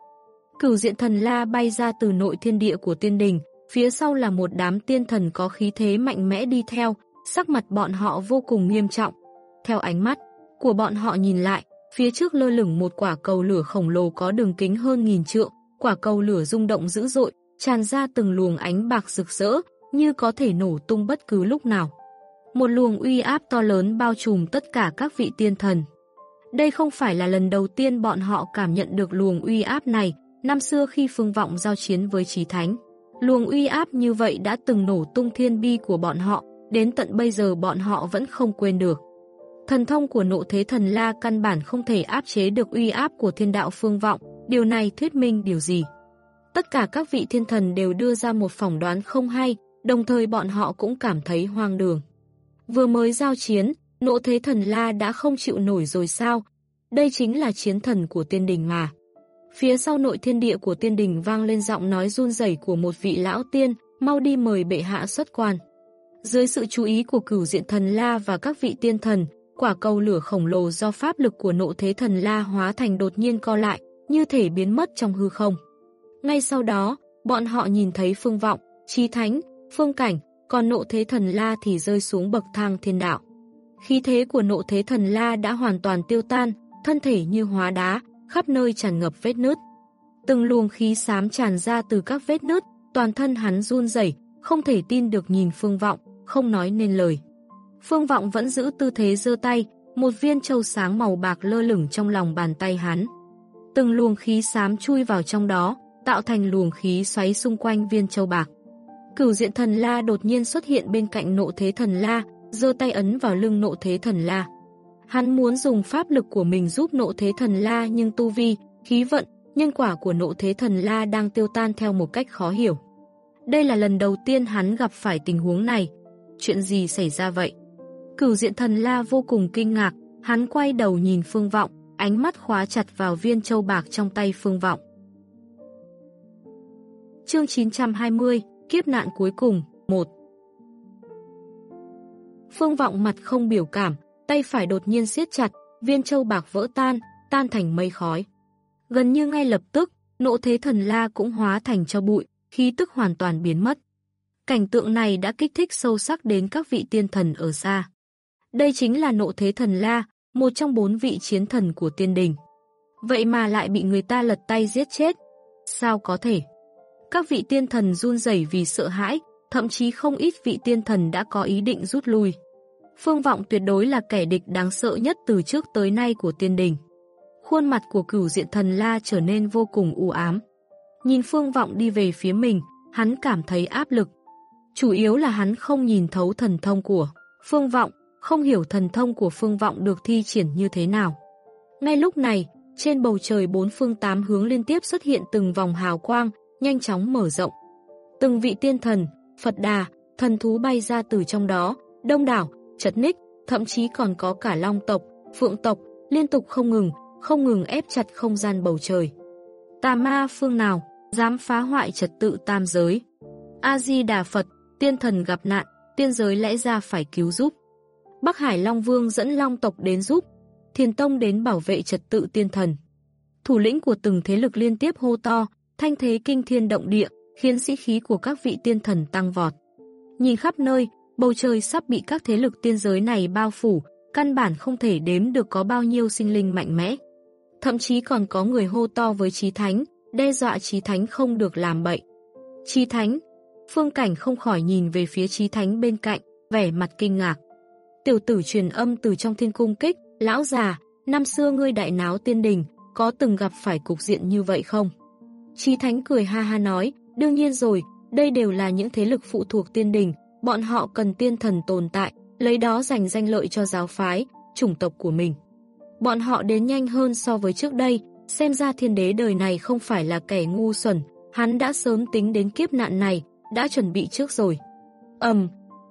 Cửu diện thần la bay ra từ nội thiên địa của tiên đình, phía sau là một đám tiên thần có khí thế mạnh mẽ đi theo, sắc mặt bọn họ vô cùng nghiêm trọng. Theo ánh mắt của bọn họ nhìn lại, phía trước lơ lửng một quả cầu lửa khổng lồ có đường kính hơn nghìn trượng, quả cầu lửa rung động dữ dội, tràn ra từng luồng ánh bạc rực rỡ, như có thể nổ tung bất cứ lúc nào. Một luồng uy áp to lớn bao trùm tất cả các vị tiên thần. Đây không phải là lần đầu tiên bọn họ cảm nhận được luồng uy áp này, năm xưa khi phương vọng giao chiến với trí thánh. Luồng uy áp như vậy đã từng nổ tung thiên bi của bọn họ, đến tận bây giờ bọn họ vẫn không quên được. Thần thông của nộ thế thần la căn bản không thể áp chế được uy áp của thiên đạo phương vọng, điều này thuyết minh điều gì? Tất cả các vị thiên thần đều đưa ra một phỏng đoán không hay, đồng thời bọn họ cũng cảm thấy hoang đường. Vừa mới giao chiến, nộ thế thần la đã không chịu nổi rồi sao? Đây chính là chiến thần của tiên đình mà. Phía sau nội thiên địa của tiên đình vang lên giọng nói run rẩy của một vị lão tiên, mau đi mời bệ hạ xuất quan. Dưới sự chú ý của cửu diện thần La và các vị tiên thần, quả cầu lửa khổng lồ do pháp lực của nộ thế thần La hóa thành đột nhiên co lại, như thể biến mất trong hư không. Ngay sau đó, bọn họ nhìn thấy phương vọng, trí thánh, phương cảnh, còn nộ thế thần La thì rơi xuống bậc thang thiên đạo. Khí thế của nộ thế thần La đã hoàn toàn tiêu tan, thân thể như hóa đá, khắp nơi tràn ngập vết nứt. Từng luồng khí xám tràn ra từ các vết nứt, toàn thân hắn run rẩy, không thể tin được nhìn Phương Vọng, không nói nên lời. Phương Vọng vẫn giữ tư thế giơ tay, một viên châu sáng màu bạc lơ lửng trong lòng bàn tay hắn. Từng luồng khí xám chui vào trong đó, tạo thành luồng khí xoáy xung quanh viên châu bạc. Cửu diện thần la đột nhiên xuất hiện bên cạnh nộ thế thần la, giơ tay ấn vào lưng nộ thế thần la. Hắn muốn dùng pháp lực của mình giúp nộ thế thần la nhưng tu vi, khí vận, nhân quả của nộ thế thần la đang tiêu tan theo một cách khó hiểu. Đây là lần đầu tiên hắn gặp phải tình huống này. Chuyện gì xảy ra vậy? Cửu diện thần la vô cùng kinh ngạc, hắn quay đầu nhìn phương vọng, ánh mắt khóa chặt vào viên châu bạc trong tay phương vọng. Chương 920, Kiếp nạn cuối cùng, 1 Phương vọng mặt không biểu cảm, tay phải đột nhiên siết chặt, viên châu bạc vỡ tan, tan thành mây khói. Gần như ngay lập tức, nộ thế thần la cũng hóa thành cho bụi, khí tức hoàn toàn biến mất. Cảnh tượng này đã kích thích sâu sắc đến các vị tiên thần ở xa. Đây chính là nộ thế thần la, một trong bốn vị chiến thần của tiên đình. Vậy mà lại bị người ta lật tay giết chết. Sao có thể? Các vị tiên thần run rẩy vì sợ hãi, thậm chí không ít vị tiên thần đã có ý định rút lui. Phương Vọng tuyệt đối là kẻ địch đáng sợ nhất từ trước tới nay của tiên đình. Khuôn mặt của cửu diện thần la trở nên vô cùng u ám. Nhìn Phương Vọng đi về phía mình, hắn cảm thấy áp lực. Chủ yếu là hắn không nhìn thấu thần thông của Phương Vọng, không hiểu thần thông của Phương Vọng được thi triển như thế nào. Ngay lúc này, trên bầu trời bốn phương tám hướng liên tiếp xuất hiện từng vòng hào quang, nhanh chóng mở rộng. Từng vị tiên thần, Phật Đà, thần thú bay ra từ trong đó, đông đảo, chật ních, thậm chí còn có cả long tộc, phượng tộc, liên tục không ngừng, không ngừng ép chặt không gian bầu trời. Tà ma phương nào, dám phá hoại trật tự tam giới. A-di-đà Phật, tiên thần gặp nạn, tiên giới lẽ ra phải cứu giúp. Bắc Hải Long Vương dẫn Long tộc đến giúp, Thiền Tông đến bảo vệ trật tự tiên thần. Thủ lĩnh của từng thế lực liên tiếp hô to, thanh thế kinh thiên động địa, khiến sĩ khí của các vị tiên thần tăng vọt. Nhìn khắp nơi, bầu trời sắp bị các thế lực tiên giới này bao phủ, căn bản không thể đếm được có bao nhiêu sinh linh mạnh mẽ. Thậm chí còn có người hô to với trí thánh, đe dọa trí thánh không được làm bậy. Trí thánh, phương cảnh không khỏi nhìn về phía trí thánh bên cạnh, vẻ mặt kinh ngạc. Tiểu tử truyền âm từ trong thiên cung kích, lão già, năm xưa ngươi đại náo tiên đình, có từng gặp phải cục diện như vậy không? Chi thánh cười ha ha nói, đương nhiên rồi, đây đều là những thế lực phụ thuộc tiên đình, bọn họ cần tiên thần tồn tại, lấy đó giành danh lợi cho giáo phái, chủng tộc của mình. Bọn họ đến nhanh hơn so với trước đây, xem ra thiên đế đời này không phải là kẻ ngu xuẩn, hắn đã sớm tính đến kiếp nạn này, đã chuẩn bị trước rồi. ầm,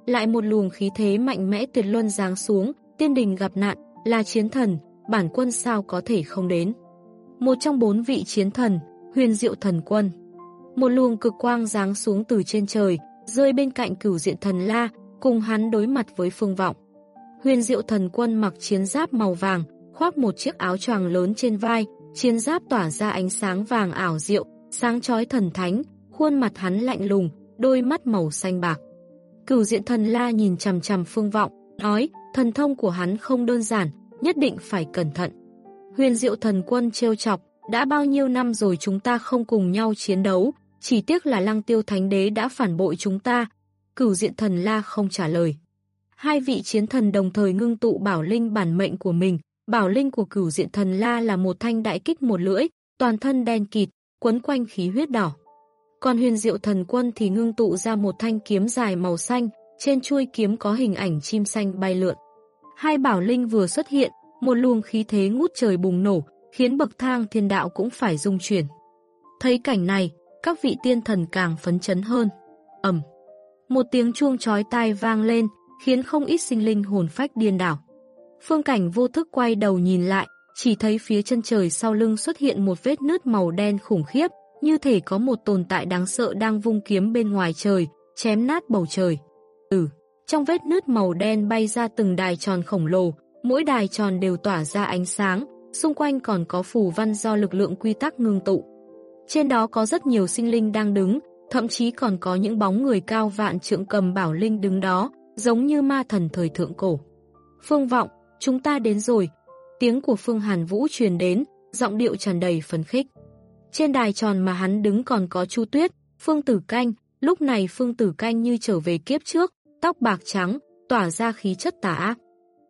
lại một luồng khí thế mạnh mẽ tuyệt luân giáng xuống, tiên đình gặp nạn, là chiến thần, bản quân sao có thể không đến. Một trong bốn vị chiến thần, huyền diệu thần quân. Một luồng cực quang giáng xuống từ trên trời, rơi bên cạnh cửu diện thần la, cùng hắn đối mặt với phương vọng. Huyền diệu thần quân mặc chiến giáp màu vàng, khoác một chiếc áo choàng lớn trên vai, chiến giáp tỏa ra ánh sáng vàng ảo diệu, sáng chói thần thánh, khuôn mặt hắn lạnh lùng, đôi mắt màu xanh bạc. Cửu diện thần la nhìn chằm chằm phương vọng, nói, thần thông của hắn không đơn giản, nhất định phải cẩn thận. Huyền diệu thần quân trêu chọc, đã bao nhiêu năm rồi chúng ta không cùng nhau chiến đấu, chỉ tiếc là lăng tiêu thánh đế đã phản bội chúng ta. Cửu diện thần la không trả lời. Hai vị chiến thần đồng thời ngưng tụ bảo linh bản mệnh của mình. Bảo linh của cửu diện thần la là một thanh đại kích một lưỡi, toàn thân đen kịt, quấn quanh khí huyết đỏ. Còn huyền diệu thần quân thì ngưng tụ ra một thanh kiếm dài màu xanh, trên chuôi kiếm có hình ảnh chim xanh bay lượn. Hai bảo linh vừa xuất hiện, một luồng khí thế ngút trời bùng nổ, khiến bậc thang thiên đạo cũng phải rung chuyển. Thấy cảnh này, các vị tiên thần càng phấn chấn hơn. ầm Một tiếng chuông chói tai vang lên, khiến không ít sinh linh hồn phách điên đảo. Phương cảnh vô thức quay đầu nhìn lại, chỉ thấy phía chân trời sau lưng xuất hiện một vết nứt màu đen khủng khiếp, như thể có một tồn tại đáng sợ đang vung kiếm bên ngoài trời, chém nát bầu trời. Ừ, trong vết nứt màu đen bay ra từng đài tròn khổng lồ, mỗi đài tròn đều tỏa ra ánh sáng, xung quanh còn có phù văn do lực lượng quy tắc ngưng tụ. Trên đó có rất nhiều sinh linh đang đứng, thậm chí còn có những bóng người cao vạn trượng cầm bảo linh đứng đó, giống như ma thần thời thượng cổ. Phương vọng, chúng ta đến rồi. Tiếng của Phương Hàn Vũ truyền đến, giọng điệu tràn đầy phấn khích. Trên đài tròn mà hắn đứng còn có Chu Tuyết, Phương Tử Canh, lúc này Phương Tử Canh như trở về kiếp trước, tóc bạc trắng, tỏa ra khí chất tà ác.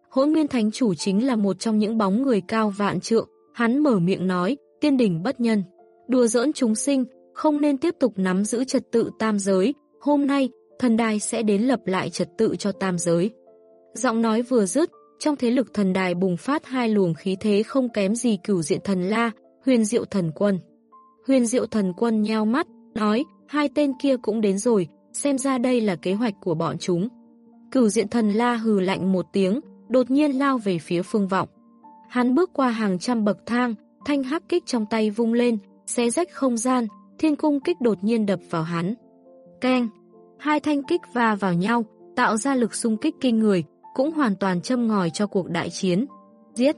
Hỗn Nguyên Thánh Chủ chính là một trong những bóng người cao vạn trượng, hắn mở miệng nói, tiên đỉnh bất nhân đùa giỡn chúng sinh, không nên tiếp tục nắm giữ trật tự tam giới, hôm nay, thần đài sẽ đến lập lại trật tự cho tam giới. Giọng nói vừa dứt, trong thế lực thần đài bùng phát hai luồng khí thế không kém gì cửu diện thần la, huyền diệu thần quân. Huyền diệu thần quân nheo mắt, nói, hai tên kia cũng đến rồi, xem ra đây là kế hoạch của bọn chúng. Cửu diện thần la hừ lạnh một tiếng, đột nhiên lao về phía phương vọng. Hắn bước qua hàng trăm bậc thang, thanh hắc kích trong tay vung lên, xé rách không gian, thiên cung kích đột nhiên đập vào hắn. Keng! Hai thanh kích va vào nhau, tạo ra lực xung kích kinh người, cũng hoàn toàn châm ngòi cho cuộc đại chiến. Giết!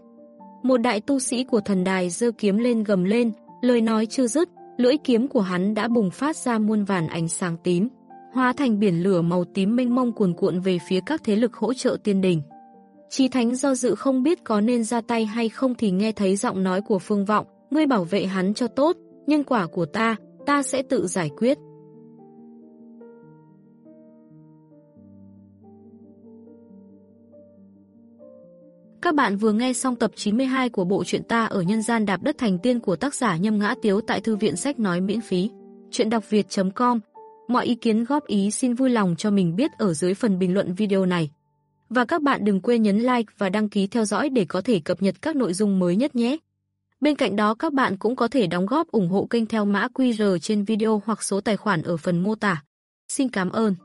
Một đại tu sĩ của thần đài dơ kiếm lên gầm lên, lời nói chưa dứt, lưỡi kiếm của hắn đã bùng phát ra muôn vàn ánh sáng tím, hóa thành biển lửa màu tím mênh mông cuồn cuộn về phía các thế lực hỗ trợ tiên đình. Chí Thánh do dự không biết có nên ra tay hay không thì nghe thấy giọng nói của Phương Vọng, ngươi bảo vệ hắn cho tốt, nhân quả của ta, ta sẽ tự giải quyết. Các bạn vừa nghe xong tập 92 của bộ truyện ta ở nhân gian đạp đất thành tiên của tác giả Nhâm Ngã Tiếu tại thư viện sách nói miễn phí. Truyện đọc việt.com Mọi ý kiến góp ý xin vui lòng cho mình biết ở dưới phần bình luận video này. Và các bạn đừng quên nhấn like và đăng ký theo dõi để có thể cập nhật các nội dung mới nhất nhé. Bên cạnh đó, các bạn cũng có thể đóng góp ủng hộ kênh theo mã QR trên video hoặc số tài khoản ở phần mô tả. Xin cảm ơn.